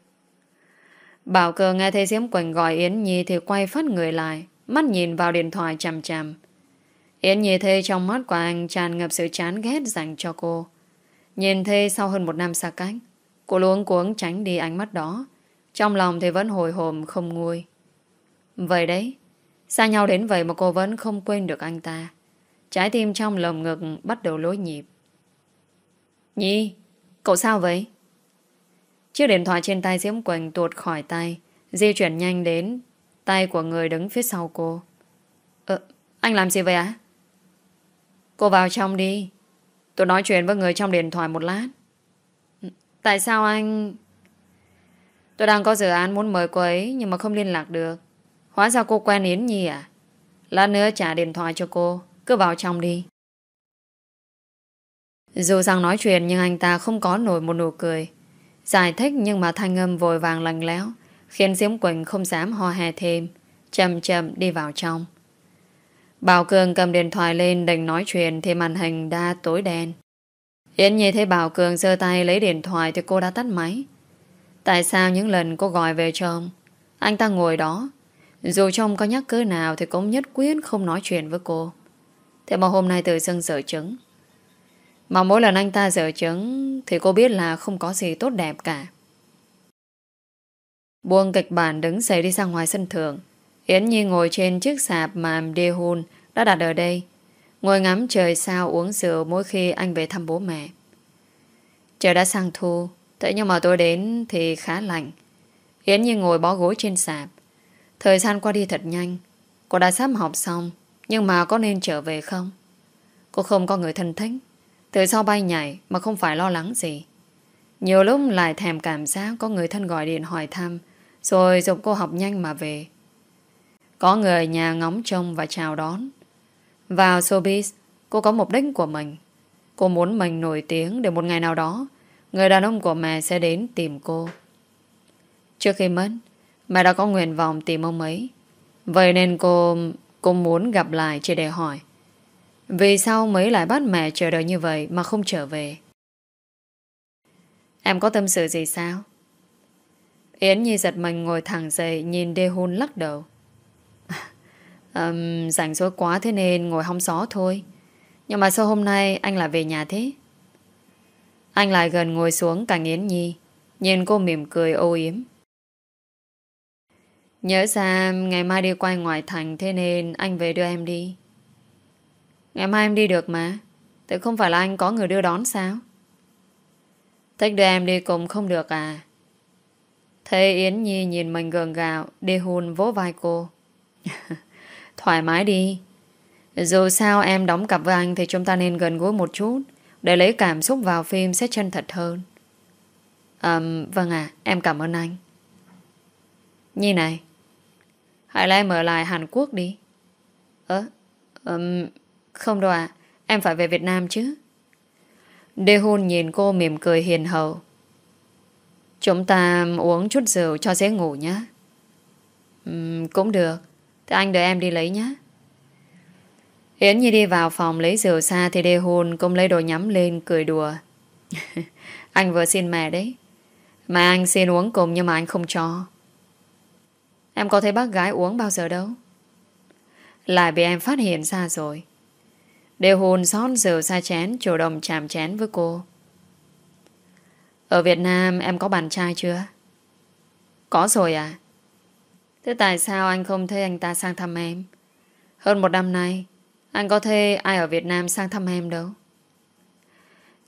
Bảo cờ nghe thấy Diễm Quỳnh gọi Yến Nhi thì quay phát người lại, mắt nhìn vào điện thoại chằm chằm. Yến Nhi thấy trong mắt của anh tràn ngập sự chán ghét dành cho cô. Nhìn thấy sau hơn một năm xa cách, cô luống cuống tránh đi ánh mắt đó. Trong lòng thì vẫn hồi hộp không nguôi. Vậy đấy, xa nhau đến vậy mà cô vẫn không quên được anh ta. Trái tim trong lồng ngực bắt đầu lối nhịp. Nhi, cậu sao vậy? Chiếc điện thoại trên tay Diễm Quỳnh tuột khỏi tay, di chuyển nhanh đến tay của người đứng phía sau cô. Ờ, anh làm gì vậy ạ? Cô vào trong đi. Tôi nói chuyện với người trong điện thoại một lát. Ừ, tại sao anh... Tôi đang có dự án muốn mời cô ấy nhưng mà không liên lạc được. Hóa ra cô quen Yến Nhi à? Lát nữa trả điện thoại cho cô. Cứ vào trong đi. Dù rằng nói chuyện Nhưng anh ta không có nổi một nụ cười. Giải thích nhưng mà thanh âm vội vàng lành léo Khiến Diễm Quỳnh không dám ho hè thêm, Chậm chậm đi vào trong. Bảo Cường cầm điện thoại lên định nói chuyện Thì màn hình đã tối đen. Yến Nhi thấy Bảo Cường giơ tay lấy điện thoại Thì cô đã tắt máy. Tại sao những lần cô gọi về cho ông? Anh ta ngồi đó dù chồng có nhắc cớ nào Thì cũng nhất quyết không nói chuyện với cô. Thế mà hôm nay tự dưng dở trứng. Mà mỗi lần anh ta dở trứng Thì cô biết là không có gì tốt đẹp cả. Buông kịch bản đứng dậy đi ra ngoài sân thượng. Yến Nhi ngồi trên chiếc sạp mà Đê Hun đã đặt ở đây, Ngồi ngắm trời sao uống rượu mỗi khi anh về thăm bố mẹ. Trời đã sang thu, Thế nhưng mà tôi đến thì khá lạnh. Yến Nhi ngồi bó gối trên sạp. Thời gian qua đi thật nhanh. Cô đã sắp học xong, nhưng mà có nên trở về không? Cô không có người thân thích. Từ sau bay nhảy mà không phải lo lắng gì. Nhiều lúc lại thèm cảm giác Có người thân gọi điện hỏi thăm, Rồi dục cô học nhanh mà về. Có người nhà ngóng trông Và chào đón. Vào showbiz, Cô có mục đích của mình. Cô muốn mình nổi tiếng để một ngày nào đó, Người đàn ông của mẹ sẽ đến tìm cô. Trước khi mất Mẹ đã có nguyện vọng tìm ông ấy. Vậy nên cô Cô muốn gặp lại chỉ để hỏi. Vì sao mấy lại bắt mẹ chờ đợi như vậy Mà không trở về? Em có tâm sự gì sao? Yến Nhi giật mình ngồi thẳng dậy Nhìn đê hôn lắc đầu. Um, Rảnh rỗi quá thế nên Ngồi hong gió thôi. Nhưng mà sao hôm nay anh lại về nhà thế? Anh lại gần ngồi xuống cạnh Yến Nhi Nhìn cô mỉm cười ô yếm. Nhớ ra ngày mai đi quay ngoài thành Thế nên anh về đưa em đi. Ngày mai em đi được mà. Thế không phải là anh có người đưa đón sao? Thích đưa em đi cùng không được à. Thế Yến Nhi nhìn mình gường gạo Đi hùn vỗ vai cô. Thoải mái đi. Dù sao em đóng cặp với anh Thì chúng ta nên gần gũi một chút. Để lấy cảm xúc vào phim sẽ chân thật hơn. Um, Vâng ạ Em cảm ơn anh. Nhi này Hãy là em ở lại Hàn Quốc đi. Ơ um, Không đâu ạ. Em phải về Việt Nam chứ. Đê hôn nhìn cô mỉm cười hiền hậu. Chúng ta uống chút rượu cho dễ ngủ nhé. Um, Cũng được. Thế anh đợi em đi lấy nhé. Yến Nhi đi vào phòng lấy rượu xa Thì đê hôn cũng lấy đồ nhắm lên cười đùa. Anh vừa xin mẹ đấy. Mà anh xin uống cùng nhưng mà anh không cho. Em có thấy bác gái uống bao giờ đâu? Lại bị em phát hiện ra rồi. Đều hồn son rửa xa chén, Chủ động chạm chén với cô. Ở Việt Nam, em có bạn trai chưa? Có rồi à Thế tại sao anh không thấy anh ta sang thăm em? Hơn một năm nay, Anh có thấy ai ở Việt Nam sang thăm em đâu?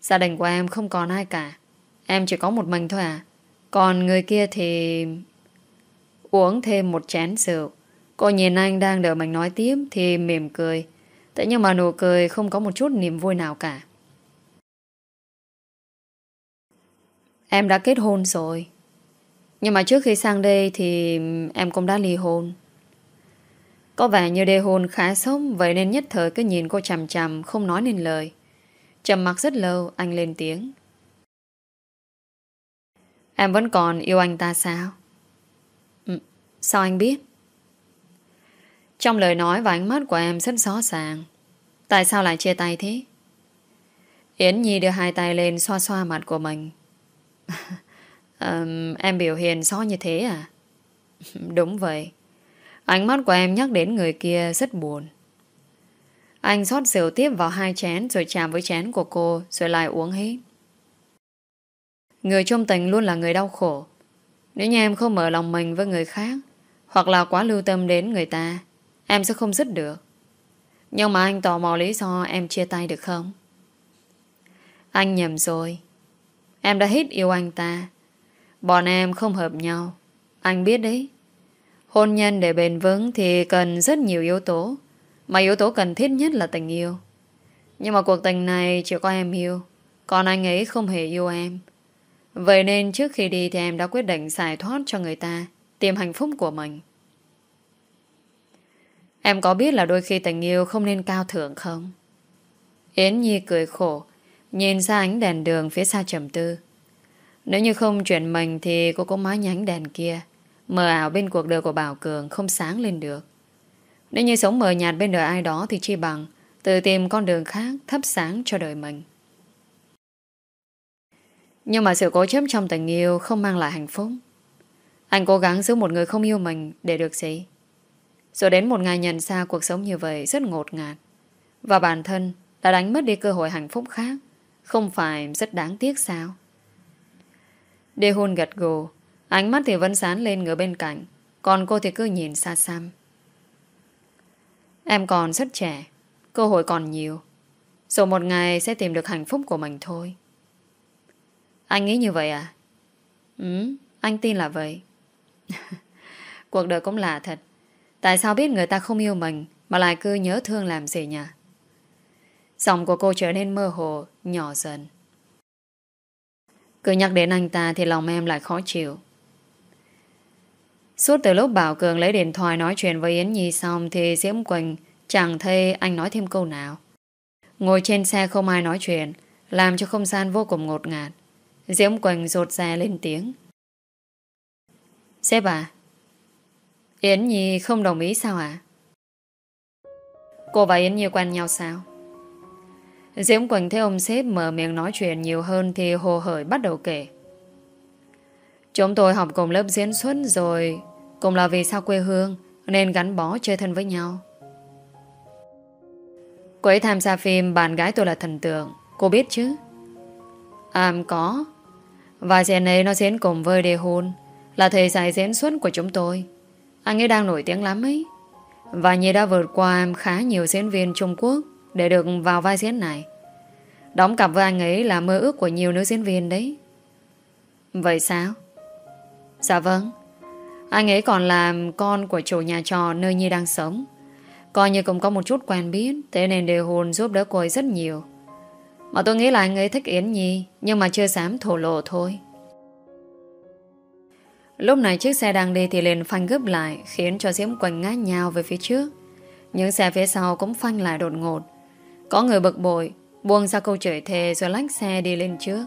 Gia đình của em không còn ai cả. Em chỉ có một mình thôi à Còn người kia thì Uống thêm một chén rượu. Cô nhìn anh đang đợi mình nói tiếp Thì mỉm cười. Thế nhưng mà nụ cười không có một chút niềm vui nào cả. Em đã kết hôn rồi. Nhưng mà trước khi sang đây Thì em cũng đã ly hôn. Có vẻ như đê hôn khá sống, Vậy nên nhất thời cứ nhìn cô chằm chằm, Không nói nên lời. Trầm mặc rất lâu, anh lên tiếng. Em vẫn còn yêu anh ta sao? Sao anh biết? Trong lời nói và ánh mắt của em rất rõ ràng. Tại sao lại chia tay thế? Yến Nhi đưa hai tay lên xoa xoa mặt của mình. um, em biểu hiện rõ như thế à? Đúng vậy. Ánh mắt của em nhắc đến người kia rất buồn. Anh rót rượu tiếp vào hai chén rồi chạm với chén của cô rồi lại uống hết. Người trung tình luôn là người đau khổ. Nếu như em không mở lòng mình với người khác hoặc là quá lưu tâm đến người ta, Em sẽ không dứt được. Nhưng mà anh tò mò lý do em chia tay được không? Anh nhầm rồi. Em đã hết yêu anh ta. Bọn em không hợp nhau. Anh biết đấy. Hôn nhân để bền vững thì cần rất nhiều yếu tố, Mà yếu tố cần thiết nhất là tình yêu. Nhưng mà cuộc tình này chỉ có em yêu, Còn anh ấy không hề yêu em. Vậy nên trước khi đi thì em đã quyết định giải thoát cho người ta. Tìm hạnh phúc của mình. Em có biết là đôi khi tình yêu không nên cao thượng không? Yến Nhi cười khổ, Nhìn ra ánh đèn đường phía xa trầm tư. Nếu như không chuyển mình Thì cô có mái nhánh đèn kia, Mờ ảo bên cuộc đời của Bảo Cường Không sáng lên được. Nếu như sống mờ nhạt bên đời ai đó Thì chi bằng Tự tìm con đường khác thắp sáng cho đời mình. Nhưng mà sự cố chấp trong tình yêu Không mang lại hạnh phúc. Anh cố gắng giữ một người không yêu mình Để được gì rồi đến một ngày nhận ra cuộc sống như vậy rất ngột ngạt. Và bản thân đã đánh mất đi cơ hội hạnh phúc khác. Không phải rất đáng tiếc sao? Đê hôn gật gù. Ánh mắt thì vẫn sán lên người bên cạnh. Còn cô thì cứ nhìn xa xăm. Em còn rất trẻ. Cơ hội còn nhiều. Rồi một ngày sẽ tìm được hạnh phúc của mình thôi. Anh nghĩ như vậy à? Ừ, anh tin là vậy. Cuộc đời cũng lạ thật. Tại sao biết người ta không yêu mình Mà lại cứ nhớ thương làm gì nhỉ Giọng của cô trở nên mơ hồ Nhỏ dần Cứ nhắc đến anh ta Thì lòng em lại khó chịu Suốt từ lúc Bảo Cường lấy điện thoại nói chuyện với Yến Nhi xong thì Diễm Quỳnh chẳng thấy anh nói thêm câu nào. Ngồi trên xe không ai nói chuyện, làm cho không gian vô cùng ngột ngạt. Diễm Quỳnh rột ra lên tiếng. Sếp à, Yến Nhi không đồng ý sao ạ? Cô và Yến Nhi quen nhau sao? Diễm Quỳnh thấy ông sếp mở miệng nói chuyện nhiều hơn thì hồ hởi bắt đầu kể. Chúng tôi học cùng lớp diễn xuất rồi cùng là vì sao quê hương nên gắn bó chơi thân với nhau. Cô ấy tham gia phim Bạn gái tôi là thần tượng Cô biết chứ? À có Và diễn ấy nó diễn cùng với đề hôn là thầy giải diễn xuất của chúng tôi. Anh ấy đang nổi tiếng lắm ấy. Và Nhi đã vượt qua khá nhiều diễn viên Trung Quốc Để được vào vai diễn này. Đóng cặp với anh ấy là mơ ước của nhiều nữ diễn viên đấy. Vậy sao? Dạ vâng. Anh ấy còn là con của chủ nhà trò nơi Nhi đang sống. Coi như cũng có một chút quen biết, Thế nên đề hồn giúp đỡ cô ấy rất nhiều. Mà tôi nghĩ là anh ấy thích Yến Nhi, Nhưng mà chưa dám thổ lộ thôi. Lúc này chiếc xe đang đi thì liền phanh gấp lại, Khiến cho Diễm Quỳnh ngã nhào về phía trước. Những xe phía sau cũng phanh lại đột ngột. Có người bực bội, Buông ra câu chửi thề rồi lách xe đi lên trước.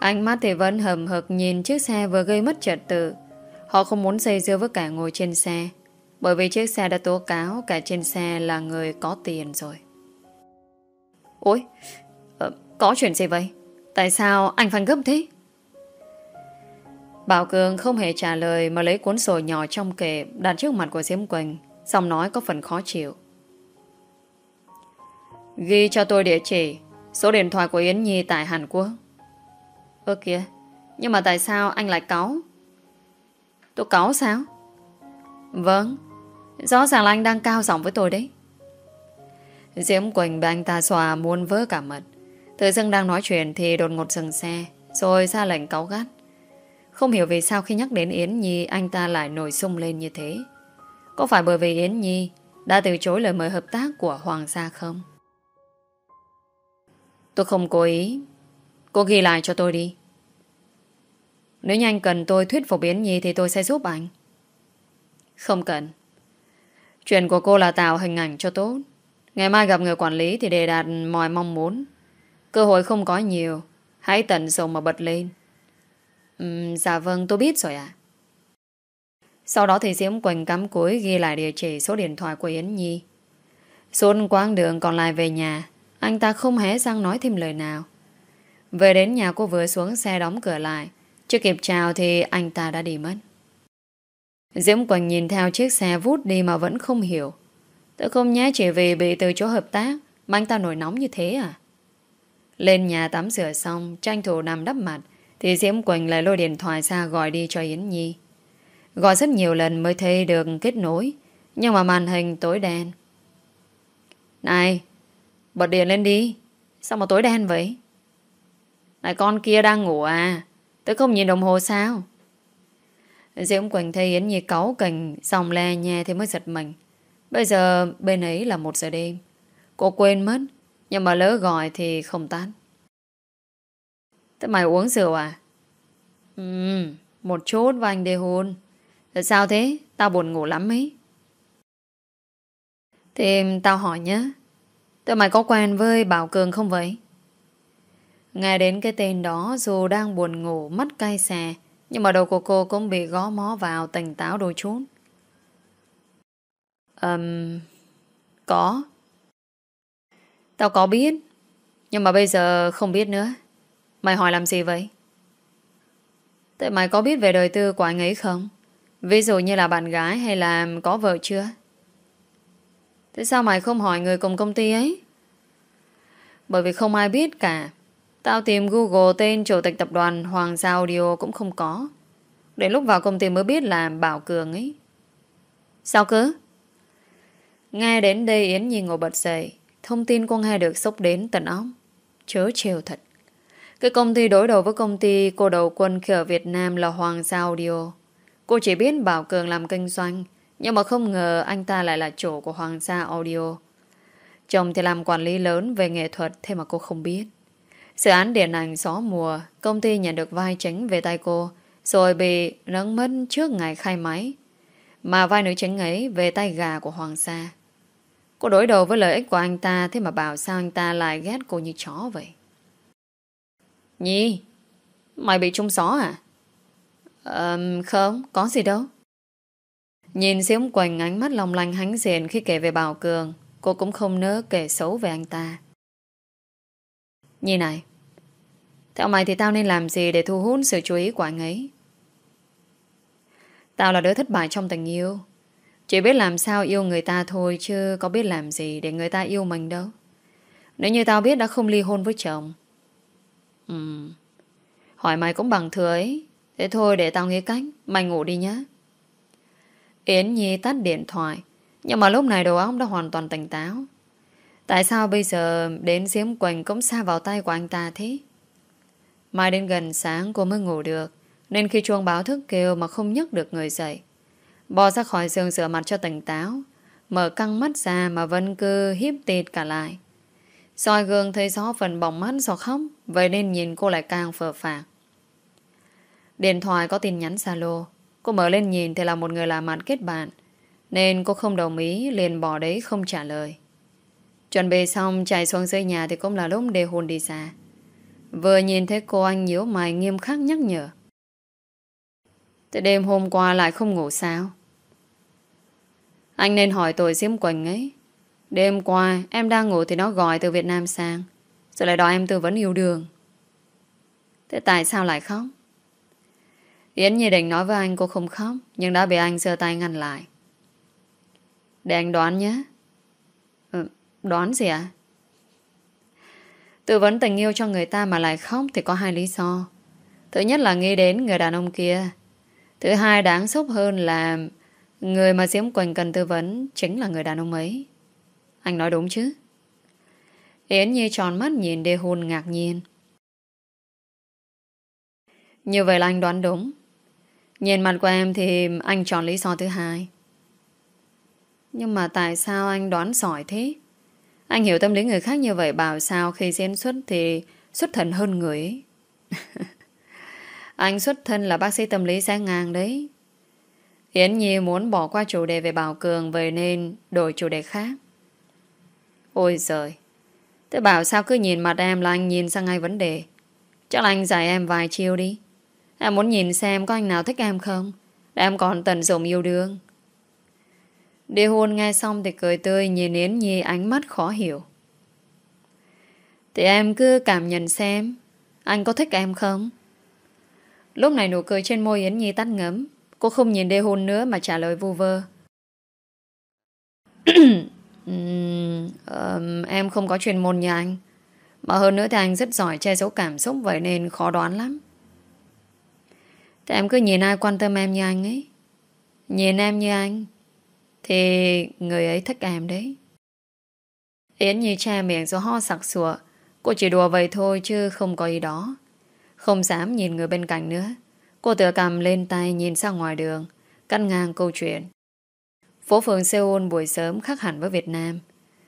Ánh mắt thì vẫn hầm hực nhìn chiếc xe vừa gây mất trật tự. Họ không muốn dây dưa với cả ngồi trên xe, Bởi vì chiếc xe đã tố cáo Cả trên xe là người có tiền rồi. Ôi ờ, Có chuyện gì vậy? Tại sao anh phanh gấp thế? Bảo Cường không hề trả lời Mà lấy cuốn sổ nhỏ trong kệ Đặt trước mặt của Diễm Quỳnh Xong nói có phần khó chịu. Ghi cho tôi địa chỉ, Số điện thoại của Yến Nhi tại Hàn Quốc. Ơ kìa, Nhưng mà tại sao anh lại cáu? Tôi cáu sao? Vâng Rõ ràng là anh đang cao giọng với tôi đấy. Diễm Quỳnh bị anh ta xòa muôn vỡ cả mật Tự dưng đang nói chuyện Thì đột ngột dừng xe, Rồi ra lệnh cáu gắt. Không hiểu vì sao khi nhắc đến Yến Nhi, Anh ta lại nổi sung lên như thế. Có phải bởi vì Yến Nhi Đã từ chối lời mời hợp tác của Hoàng gia không? Tôi không cố ý. Cô ghi lại cho tôi đi. Nếu như anh cần tôi thuyết phục Yến Nhi Thì tôi sẽ giúp anh. Không cần. Chuyện của cô là tạo hình ảnh cho tốt. Ngày mai gặp người quản lý Thì đề đạt mọi mong muốn. Cơ hội không có nhiều. Hãy tận dụng mà bật lên uhm, Dạ vâng tôi biết rồi ạ. Sau đó thì Diễm Quỳnh cắm cúi Ghi lại địa chỉ số điện thoại của Yến Nhi. Suốt quãng đường còn lại về nhà Anh ta không hé răng nói thêm lời nào. Về đến nhà cô vừa xuống xe đóng cửa lại. Chưa kịp chào thì anh ta đã đi mất. Diễm Quỳnh nhìn theo chiếc xe vút đi mà vẫn không hiểu. Tự không nhé chỉ vì bị từ chỗ hợp tác Mà anh ta nổi nóng như thế à. Lên nhà tắm rửa xong Tranh thủ nằm đắp mặt thì Diễm Quỳnh lại lôi điện thoại ra gọi đi cho Yến Nhi. Gọi rất nhiều lần mới thấy được kết nối, Nhưng mà màn hình tối đen. Này, Bật điện lên đi. Sao mà tối đen vậy? Này, con kia đang ngủ à? Tôi không nhìn đồng hồ sao? Diễm Quỳnh thấy Yến Nhi cáu cành dòng le nhè thì mới giật mình. Bây giờ bên ấy là một giờ đêm. Cô quên mất, Nhưng mà lỡ gọi thì không tán Thế mày uống rượu à Ừ Một chút và anh đề hôn Tại sao thế Tao buồn ngủ lắm ấy Thì tao hỏi nhé Tụi mày có quen với Bảo Cường không vậy? Nghe đến cái tên đó dù đang buồn ngủ mắt cay xè nhưng mà đầu của cô cũng bị gó mó vào tỉnh táo đôi chút. Um, có. Tao có biết. Nhưng mà bây giờ không biết nữa. Mày hỏi làm gì vậy? Tại mày có biết về đời tư của anh ấy không? Ví dụ như là bạn gái hay là có vợ chưa? Tại sao mày không hỏi người cùng công ty ấy? Bởi vì không ai biết cả. Tao tìm Google tên chủ tịch tập đoàn Hoàng Gia Audio cũng không có. Đến lúc vào công ty mới biết là Bảo Cường ấy. Sao cứ? Nghe đến đây Yến Nhi ngồi bật dậy. Thông tin cô nghe được sốc đến tận óc. Chớ trêu thật. Cái công ty đối đầu với công ty cô đầu quân khi ở Việt Nam là Hoàng Gia Audio. Cô chỉ biết Bảo Cường làm kinh doanh, nhưng mà không ngờ anh ta lại là chủ của Hoàng gia Audio. Chồng thì làm quản lý lớn về nghệ thuật, thế mà cô không biết. Dự án điện ảnh gió mùa, công ty nhận được vai chính về tay cô, rồi bị nâng mất trước ngày khai máy. Mà vai nữ chính ấy về tay gà của Hoàng Sa. Cô đối đầu với lợi ích của anh ta, thế mà bảo sao anh ta lại ghét cô như chó vậy. Nhi, mày bị trúng gió à? Um, không, có gì đâu. Nhìn Diễm Quỳnh ánh mắt lòng lanh hánh diện khi kể về Bảo Cường, cô cũng không nỡ kể xấu về anh ta. Nhi này, theo mày thì tao nên làm gì để thu hút sự chú ý của anh ấy? Tao là đứa thất bại trong tình yêu. Chỉ biết làm sao yêu người ta thôi chứ có biết làm gì để người ta yêu mình đâu. Nếu như tao biết đã không ly hôn với chồng. Ừ. Hỏi mày cũng bằng thừa ấy. Thế thôi để tao nghĩ cách. Mày ngủ đi nhé. Yến Nhi tắt điện thoại Nhưng mà lúc này đầu óc đã hoàn toàn tỉnh táo Tại sao bây giờ Đến Diễm Quỳnh cũng xa vào tay của anh ta thế Mai đến gần sáng cô mới ngủ được Nên khi chuông báo thức kêu Mà không nhấc được người dậy Bò ra khỏi giường rửa mặt cho tỉnh táo Mở căng mắt ra mà vẫn cứ hiếp tịt cả lại soi gương thấy rõ phần bỏng mắt do khóc, Vậy nên nhìn cô lại càng phờ phạc. Điện thoại có tin nhắn Zalo. Cô mở lên nhìn thì là một người làm mặt kết bạn, Nên cô không đồng ý, liền bỏ đấy, không trả lời. Chuẩn bị xong chạy xuống dưới nhà Thì cũng là lúc đề hôn đi xa Vừa nhìn thấy cô anh nhíu mày nghiêm khắc nhắc nhở. Thế đêm hôm qua lại không ngủ sao? Anh nên hỏi tôi Diễm Quỳnh ấy. Đêm qua em đang ngủ thì nó gọi từ Việt Nam sang. Rồi lại đòi em tư vấn yêu đương. Thế tại sao lại khóc? Yến Nhi định nói với anh cô không khóc Nhưng đã bị anh giơ tay ngăn lại. Để anh đoán nhé. Ừ, Đoán gì ạ? Tư vấn tình yêu cho người ta mà lại khóc Thì có hai lý do. Thứ nhất là nghĩ đến người đàn ông kia. Thứ hai đáng sốc hơn là Người mà Diễm Quỳnh cần tư vấn Chính là người đàn ông ấy. Anh nói đúng chứ Yến Nhi tròn mắt nhìn Đê Hôn ngạc nhiên Như vậy là anh đoán đúng Nhìn mặt của em thì anh chọn lý do thứ hai. Nhưng mà tại sao anh đoán giỏi thế? Anh hiểu tâm lý người khác như vậy bảo sao khi diễn xuất thì xuất thần hơn người ấy. anh xuất thân là bác sĩ tâm lý sáng ngang đấy. Yến Nhi muốn bỏ qua chủ đề về Bảo Cường, vậy nên đổi chủ đề khác. Ôi giời, tôi bảo sao cứ nhìn mặt em là anh nhìn sang ngay vấn đề. Chắc là anh dạy em vài chiêu đi. Em muốn nhìn xem có anh nào thích em không Để em còn tận dụng yêu đương. Đi hôn nghe xong thì cười tươi Nhìn Yến Nhi ánh mắt khó hiểu. Thì em cứ cảm nhận xem Anh có thích em không? Lúc này nụ cười trên môi Yến Nhi tắt ngấm. Cô không nhìn đê hôn nữa mà trả lời vu vơ. um, um, Em không có chuyên môn như anh. Mà hơn nữa thì anh rất giỏi che giấu cảm xúc Vậy nên khó đoán lắm. Thì em cứ nhìn ai quan tâm em như anh ấy. Nhìn em như anh Thì người ấy thích em đấy. Yến Nhi che miệng rồi ho sặc sụa. Cô chỉ đùa vậy thôi chứ không có ý đó. Không dám nhìn người bên cạnh nữa. Cô tựa cầm lên tay nhìn sang ngoài đường Cắt ngang câu chuyện. Phố phường Seoul buổi sớm khác hẳn với Việt Nam.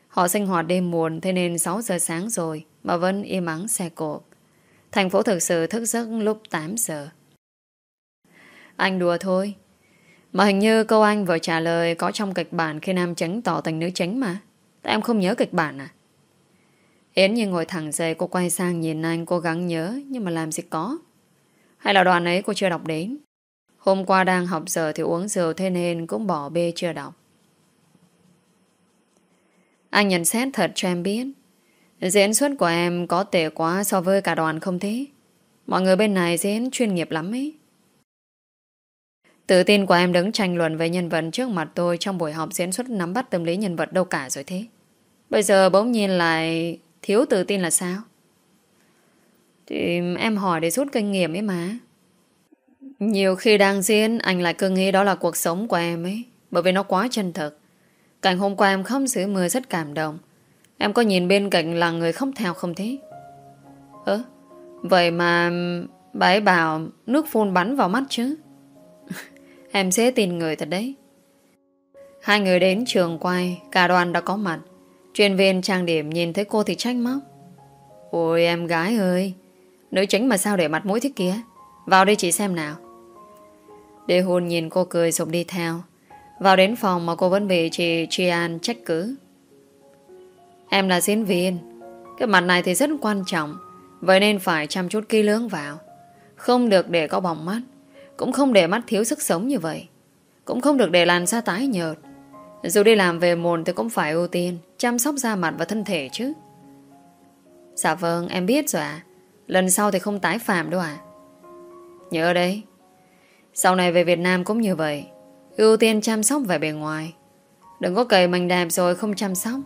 Họ sinh hoạt đêm muộn, Thế nên 6 giờ sáng rồi Mà vẫn im ắng xe cộ. Thành phố thực sự thức giấc lúc 8 giờ. Anh đùa thôi. Mà hình như câu anh vừa trả lời Có trong kịch bản khi nam chính tỏ tình nữ chính mà. Tại em không nhớ kịch bản à? Yến như ngồi thẳng dậy, Cô quay sang nhìn anh, cố gắng nhớ, Nhưng mà làm gì có. Hay là đoạn ấy cô chưa đọc đến? Hôm qua đang học giờ thì uống rượu Thế nên cũng bỏ bê chưa đọc Anh nhận xét thật cho em biết, Diễn xuất của em có tệ quá so với cả đoàn không thế Mọi người bên này diễn chuyên nghiệp lắm ấy Tự tin của em đứng tranh luận về nhân vật trước mặt tôi trong buổi họp diễn xuất nắm bắt tâm lý nhân vật đâu cả rồi thế. Bây giờ bỗng nhiên lại thiếu tự tin là sao? Thì em hỏi để rút kinh nghiệm ấy mà. Nhiều khi đang diễn anh lại cứ nghĩ đó là cuộc sống của em ấy. Bởi vì nó quá chân thực. Cảnh hôm qua em không dưới mưa rất cảm động. Em có nhìn bên cạnh là người không theo không thế? Ơ, vậy mà bà ấy bảo nước phun bắn vào mắt chứ. Em sẽ tin người thật đấy Hai người đến trường quay Cả đoàn đã có mặt Chuyên viên trang điểm nhìn thấy cô thì trách móc Ôi em gái ơi Nữ chính mà sao để mặt mũi thế kia vào đây chị xem nào. Đề hôn nhìn cô cười rồi đi theo. Vào đến phòng mà cô vẫn bị chị Trian trách cứ. Em là diễn viên. Cái mặt này thì rất quan trọng. Vậy nên phải chăm chút kỹ lưỡng vào. Không được để có bỏng mắt. Cũng không để mắt thiếu sức sống như vậy. Cũng không được để làn da tái nhợt. Dù đi làm về muộn thì cũng phải ưu tiên Chăm sóc da mặt và thân thể chứ. Dạ vâng em biết rồi ạ. Lần sau thì không tái phạm đâu ạ. Nhớ đấy. Sau này về Việt Nam cũng như vậy. Ưu tiên chăm sóc về bề ngoài. Đừng có cầy mình đẹp rồi không chăm sóc.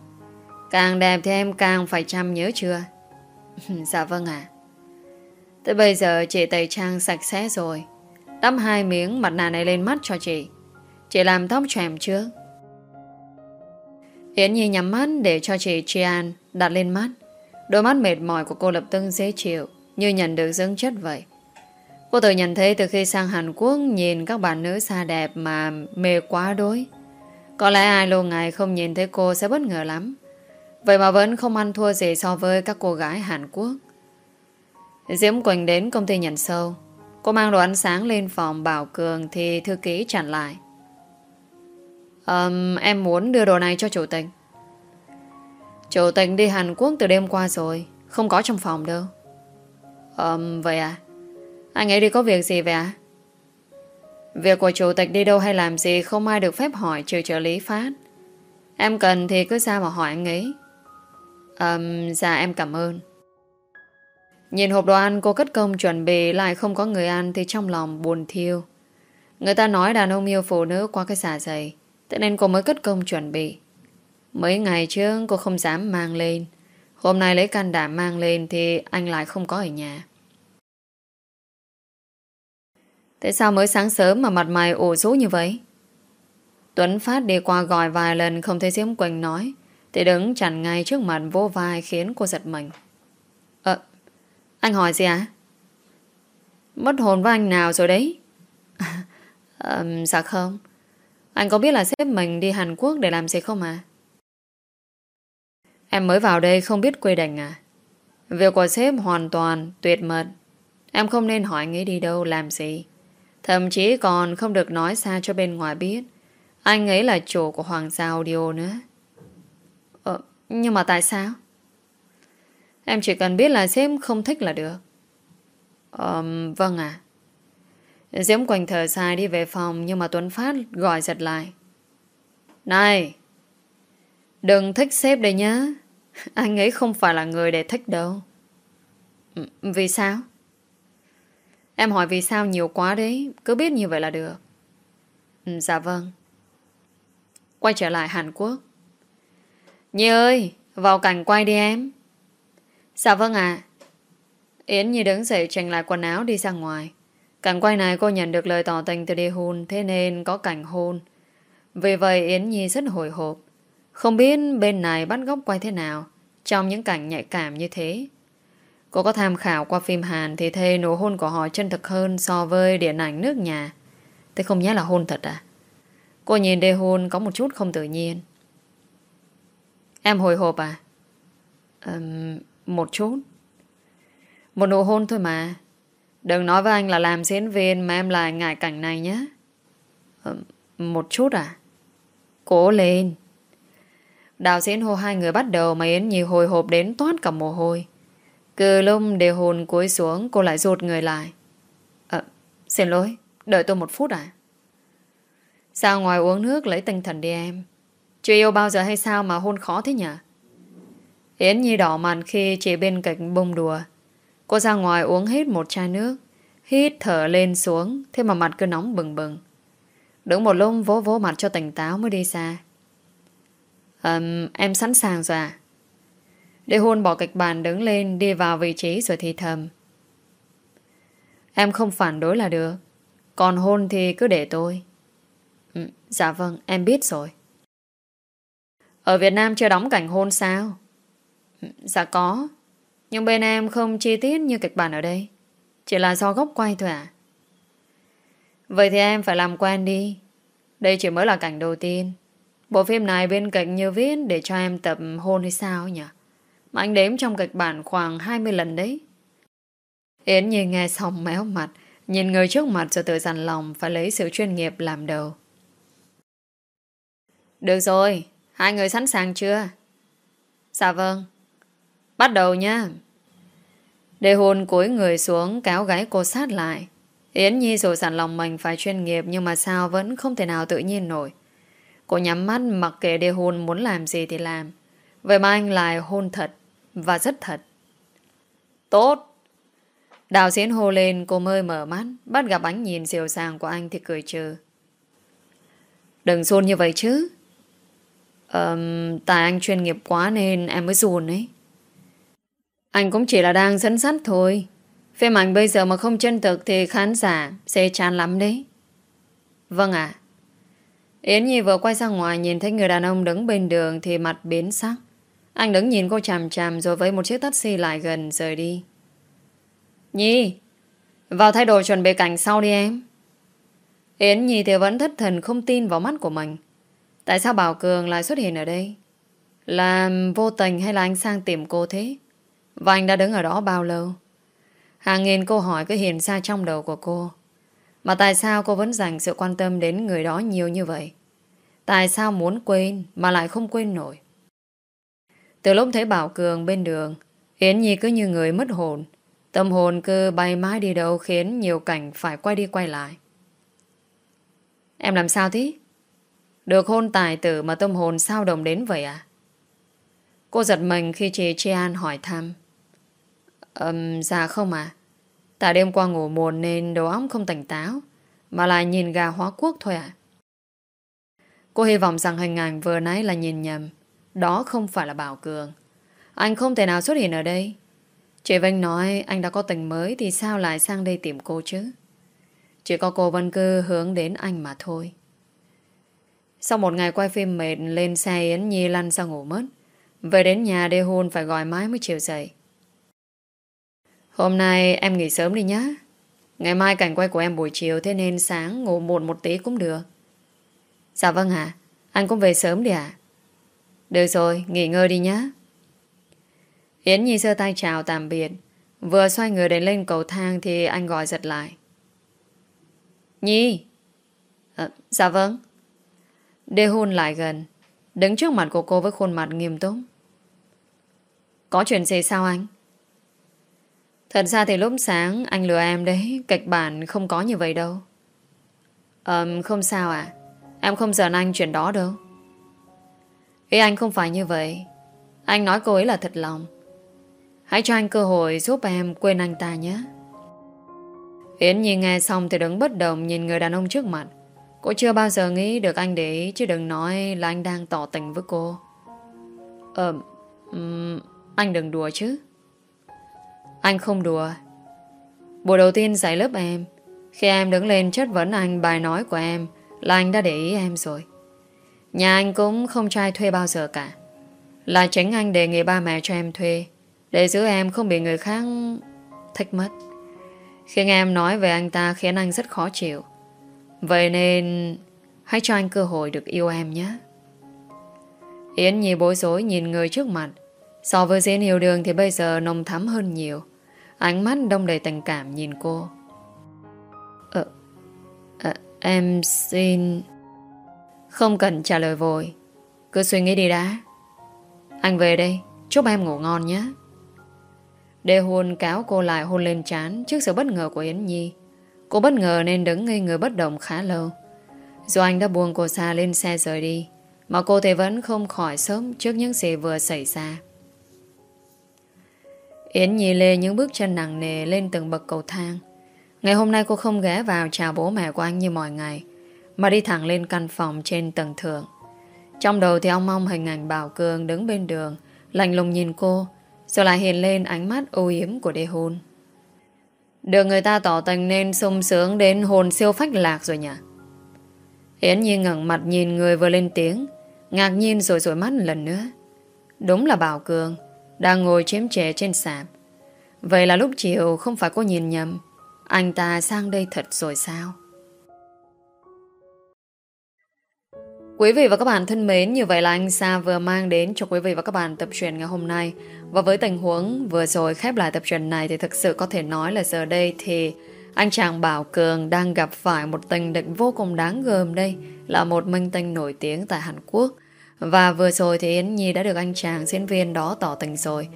Càng đẹp thì em càng phải chăm nhớ chưa? Dạ vâng ạ. Tới bây giờ chị tẩy trang sạch sẽ rồi. Đắp hai miếng mặt nạ này lên mắt cho chị. Chị làm tóc cho em trước. Yến Nhi nhắm mắt để cho chị Trian đặt lên mắt. Đôi mắt mệt mỏi của cô lập tưng dễ chịu, như nhận được dưỡng chất vậy. Cô tự nhận thấy từ khi sang Hàn Quốc nhìn các bạn nữ xa đẹp mà mê quá đối. Có lẽ ai lâu ngày không nhìn thấy cô sẽ bất ngờ lắm. Vậy mà vẫn không ăn thua gì so với các cô gái Hàn Quốc. Diễm Quỳnh đến công ty nhận sâu. Cô mang đồ ăn sáng lên phòng Bảo Cường thì thư ký chặn lại. Um, em muốn đưa đồ này cho chủ tịch. Chủ tịch đi Hàn Quốc từ đêm qua rồi, không có trong phòng đâu. Um, vậy à? Anh ấy đi có việc gì vậy à? Việc của chủ tịch đi đâu hay làm gì không ai được phép hỏi trừ trợ lý phát. Em cần thì cứ ra mà hỏi anh ấy. Um, dạ em cảm ơn. Nhìn hộp đồ ăn cô cất công chuẩn bị lại không có người ăn thì trong lòng buồn thiêu. Người ta nói đàn ông yêu phụ nữ qua cái xà dày. Thế nên cô mới cất công chuẩn bị Mấy ngày trước cô không dám mang lên Hôm nay lấy can đảm mang lên Thì anh lại không có ở nhà Thế sao mới sáng sớm Mà mặt mày ủ rũ như vậy Tuấn Phát đi qua gọi vài lần Không thấy Diễm Quỳnh nói Thì đứng chặn ngay trước mặt vô vai Khiến cô giật mình Ờ Anh hỏi gì à Mất hồn với anh nào rồi đấy à, Dạ không anh có biết là sếp mình đi Hàn Quốc để làm gì không à? Em mới vào đây không biết quy định à? Việc của sếp hoàn toàn tuyệt mật. Em không nên hỏi anh ấy đi đâu làm gì. Thậm chí còn không được nói xa cho bên ngoài biết. Anh ấy là chủ của Hoàng gia Audio nữa. Ờ, nhưng mà tại sao? Em chỉ cần biết là sếp không thích là được. Ờ, vâng à. Diễm Quỳnh thở dài đi về phòng Nhưng mà Tuấn Phát gọi giật lại Này Đừng thích sếp đây nhá Anh ấy không phải là người để thích đâu ừ, Vì sao? Em hỏi vì sao nhiều quá đấy Cứ biết như vậy là được. Ừ, Dạ vâng. Quay trở lại Hàn Quốc. Nhi ơi Vào cảnh quay đi em. Dạ vâng ạ. Yến Nhi đứng dậy chỉnh lại quần áo đi ra ngoài. Cảnh quay này cô nhận được lời tỏ tình từ đi hôn Thế nên có cảnh hôn. Vì vậy Yến Nhi rất hồi hộp. Không biết bên này bắt góc quay thế nào Trong những cảnh nhạy cảm như thế. Cô có tham khảo qua phim Hàn Thì thê nụ hôn của họ chân thực hơn So với điện ảnh nước nhà Thế không nhớ là hôn thật à Cô nhìn đê hôn có một chút không tự nhiên Em hồi hộp à um, Một chút Một nụ hôn thôi mà Đừng nói với anh là làm diễn viên mà em lại ngại cảnh này nhé. Um, một chút à? Cố lên. Đạo diễn hô hai người bắt đầu mà Yến Nhi hồi hộp đến toát cả mồ hôi. Cứ lông để hồn cúi xuống cô lại rụt người lại. À, xin lỗi, đợi tôi một phút à? Sao ngoài uống nước lấy tinh thần đi em? Chưa yêu bao giờ hay sao mà hôn khó thế nhỉ? Yến Nhi đỏ mặt khi chị bên cạnh bông đùa. Cô ra ngoài uống hết một chai nước Hít thở lên xuống Thế mà mặt cứ nóng bừng bừng Đứng một lúc vỗ vỗ mặt cho tỉnh táo mới đi xa um, Em sẵn sàng rồi à để hôn bỏ kịch bản đứng lên Đi vào vị trí rồi thì thầm. Em không phản đối là được. Còn hôn thì cứ để tôi. Ừ, Dạ vâng em biết rồi. Ở Việt Nam chưa đóng cảnh hôn sao? Ừ, Dạ có. Nhưng bên em không chi tiết như kịch bản ở đây. Chỉ là do góc quay thôi à? Vậy thì em phải làm quen đi. Đây chỉ mới là cảnh đầu tiên. Bộ phim này bên cạnh như viết Để cho em tập hôn hay sao nhỉ? Mà anh đếm trong kịch bản khoảng 20 lần đấy. Yến Nhi nghe xong méo mặt, Nhìn người trước mặt rồi tự dằn lòng Phải lấy sự chuyên nghiệp làm đầu. Được rồi, Hai người sẵn sàng chưa? Dạ vâng. Bắt đầu nha Đề hồn cúi người xuống Kéo gáy cô sát lại. Yến Nhi rồi dằn lòng mình phải chuyên nghiệp Nhưng mà sao vẫn không thể nào tự nhiên nổi. Cô nhắm mắt, mặc kệ đề hồn muốn làm gì thì làm. Vậy mà anh lại hôn thật. Và rất thật Tốt Đào diễn hô lên cô mơi mở mắt Bắt gặp ánh nhìn dịu dàng của anh thì cười trừ Đừng run như vậy chứ um, Tại anh chuyên nghiệp quá nên em mới run ấy anh cũng chỉ là đang dẫn dắt thôi. Phim ảnh bây giờ mà không chân thực thì khán giả sẽ chán lắm đấy. Vâng ạ. Yến Nhi vừa quay ra ngoài nhìn thấy người đàn ông đứng bên đường thì mặt biến sắc. Anh đứng nhìn cô chằm chằm rồi với một chiếc taxi lại gần rời đi. Nhi, vào thay đồ chuẩn bị cảnh sau đi em. Yến Nhi thì vẫn thất thần không tin vào mắt của mình. Tại sao Bảo Cường lại xuất hiện ở đây? Là vô tình hay là anh sang tìm cô thế? Và anh đã đứng ở đó bao lâu? Hàng nghìn câu hỏi cứ hiện ra trong đầu của cô. Mà tại sao cô vẫn dành sự quan tâm đến người đó nhiều như vậy? Tại sao muốn quên mà lại không quên nổi? Từ lúc thấy Bảo Cường bên đường, Yến Nhi cứ như người mất hồn. Tâm hồn cứ bay mãi đi đâu khiến nhiều cảnh phải quay đi quay lại. Em làm sao thế? Được hôn tài tử mà tâm hồn sao đồng đến vậy à? Cô giật mình khi chị Chi An hỏi thăm. Um, dạ không à. Tại đêm qua ngủ muộn nên đầu óc không tỉnh táo, mà lại nhìn gà hóa quốc thôi à. Cô hy vọng rằng hình ảnh vừa nãy là nhìn nhầm. Đó không phải là Bảo Cường. Anh không thể nào xuất hiện ở đây. Chị Vinh nói, anh đã có tình mới thì sao lại sang đây tìm cô chứ? Chỉ có cô Vân Cư hướng đến anh mà thôi. Sau một ngày quay phim mệt, lên xe Yến Nhi lăn ra ngủ mất. Về đến nhà, đê hôn phải gọi mái mới chiều dậy. Hôm nay em nghỉ sớm đi nhé. Ngày mai cảnh quay của em buổi chiều, thế nên sáng ngủ muộn một tí cũng được. Dạ vâng ạ. Anh cũng về sớm đi ạ. Được rồi, nghỉ ngơi đi nhé. Yến Nhi sơ tay chào tạm biệt. Vừa xoay người để lên cầu thang thì anh gọi giật lại. Nhi! À, dạ vâng. Đê hôn lại gần. Đứng trước mặt của cô với khuôn mặt nghiêm túc. Có chuyện gì sao anh? Thật ra thì lúc sáng anh lừa em đấy, kịch bản không có như vậy đâu. Ờm, không sao à? Em không giận anh chuyện đó đâu. Ý anh không phải như vậy. Anh nói cô ấy là thật lòng. Hãy cho anh cơ hội giúp em quên anh ta nhé. Yến Nhi nghe xong thì đứng bất động nhìn người đàn ông trước mặt. Cô chưa bao giờ nghĩ được anh để ý chứ đừng nói là anh đang tỏ tình với cô. Ờ, um, anh đừng đùa chứ. Anh không đùa. Buổi đầu tiên dạy lớp em, khi em đứng lên chất vấn anh bài nói của em là anh đã để ý em rồi. Nhà anh cũng không trai thuê bao giờ cả. Là chính anh đề nghị ba mẹ cho em thuê để giữ em không bị người khác thích mất. Khi nghe em nói về anh ta khiến anh rất khó chịu. Vậy nên hãy cho anh cơ hội được yêu em nhé. Yến Nhi bối rối nhìn người trước mặt. So với diễn hiệu đường thì bây giờ nồng thắm hơn nhiều. Ánh mắt đông đầy tình cảm nhìn cô. Ờ, à, em xin... Không cần trả lời vội. Cứ suy nghĩ đi đã. Anh về đây. Chúc em ngủ ngon nhé. Đề hôn cáo cô lại hôn lên chán trước sự bất ngờ của Yến Nhi. Cô bất ngờ nên đứng ngây người bất động khá lâu. Dù anh đã buông cô xa lên xe rời đi, mà cô thì vẫn không khỏi sớm trước những gì vừa xảy ra. Yến Nhi lê những bước chân nặng nề lên từng bậc cầu thang. Ngày hôm nay cô không ghé vào chào bố mẹ của anh như mọi ngày, mà đi thẳng lên căn phòng trên tầng thượng. Trong đầu thì ông mong hình ảnh Bảo Cường đứng bên đường, lạnh lùng nhìn cô, rồi lại hiện lên ánh mắt ô yếm của đê hôn. Được người ta tỏ tình nên sung sướng đến hồn siêu phách lạc rồi nhỉ? Yến Nhi ngẩng mặt nhìn người vừa lên tiếng, ngạc nhiên rồi rồi mắt lần nữa. Đúng là Bảo Cường, đang ngồi chiếm trẻ trên sạp. Vậy là lúc chiều không phải cô nhìn nhầm, anh ta sang đây thật rồi sao? Quý vị và các bạn thân mến, như vậy là anh Sa vừa mang đến cho quý vị và các bạn tập truyện ngày hôm nay. Và với tình huống vừa rồi khép lại tập truyện này thì thực sự có thể nói là giờ đây thì anh chàng Bảo Cường đang gặp phải một tình địch vô cùng đáng gờm đây, là một minh tinh nổi tiếng tại Hàn Quốc. Và vừa rồi thì Yến Nhi đã được anh chàng diễn viên đó tỏ tình rồi.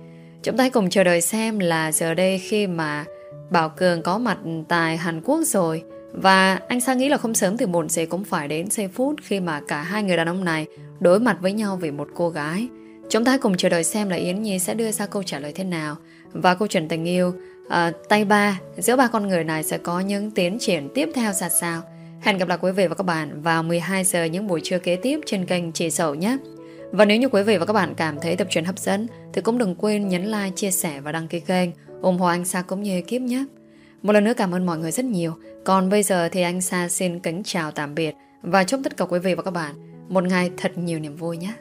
Chúng ta hãy cùng chờ đợi xem là giờ đây khi mà Bảo Cường có mặt tại Hàn Quốc rồi và anh Sang nghĩ là không sớm thì muộn sẽ cũng phải đến giây phút khi mà cả hai người đàn ông này đối mặt với nhau vì một cô gái. Chúng ta cùng chờ đợi xem là Yến Nhi sẽ đưa ra câu trả lời thế nào và câu chuyện tình yêu uh, tay ba giữa ba con người này sẽ có những tiến triển tiếp theo ra sao. Hẹn gặp lại quý vị và các bạn vào 12 giờ những buổi trưa kế tiếp trên kênh Chị Sầu nhé. Và nếu như quý vị và các bạn cảm thấy tập truyện hấp dẫn thì cũng đừng quên nhấn like, chia sẻ và đăng ký kênh ủng hộ anh Sa cũng như ekip nhé. Một lần nữa cảm ơn mọi người rất nhiều. Còn bây giờ thì anh Sa xin kính chào tạm biệt Và chúc tất cả quý vị và các bạn một ngày thật nhiều niềm vui nhé.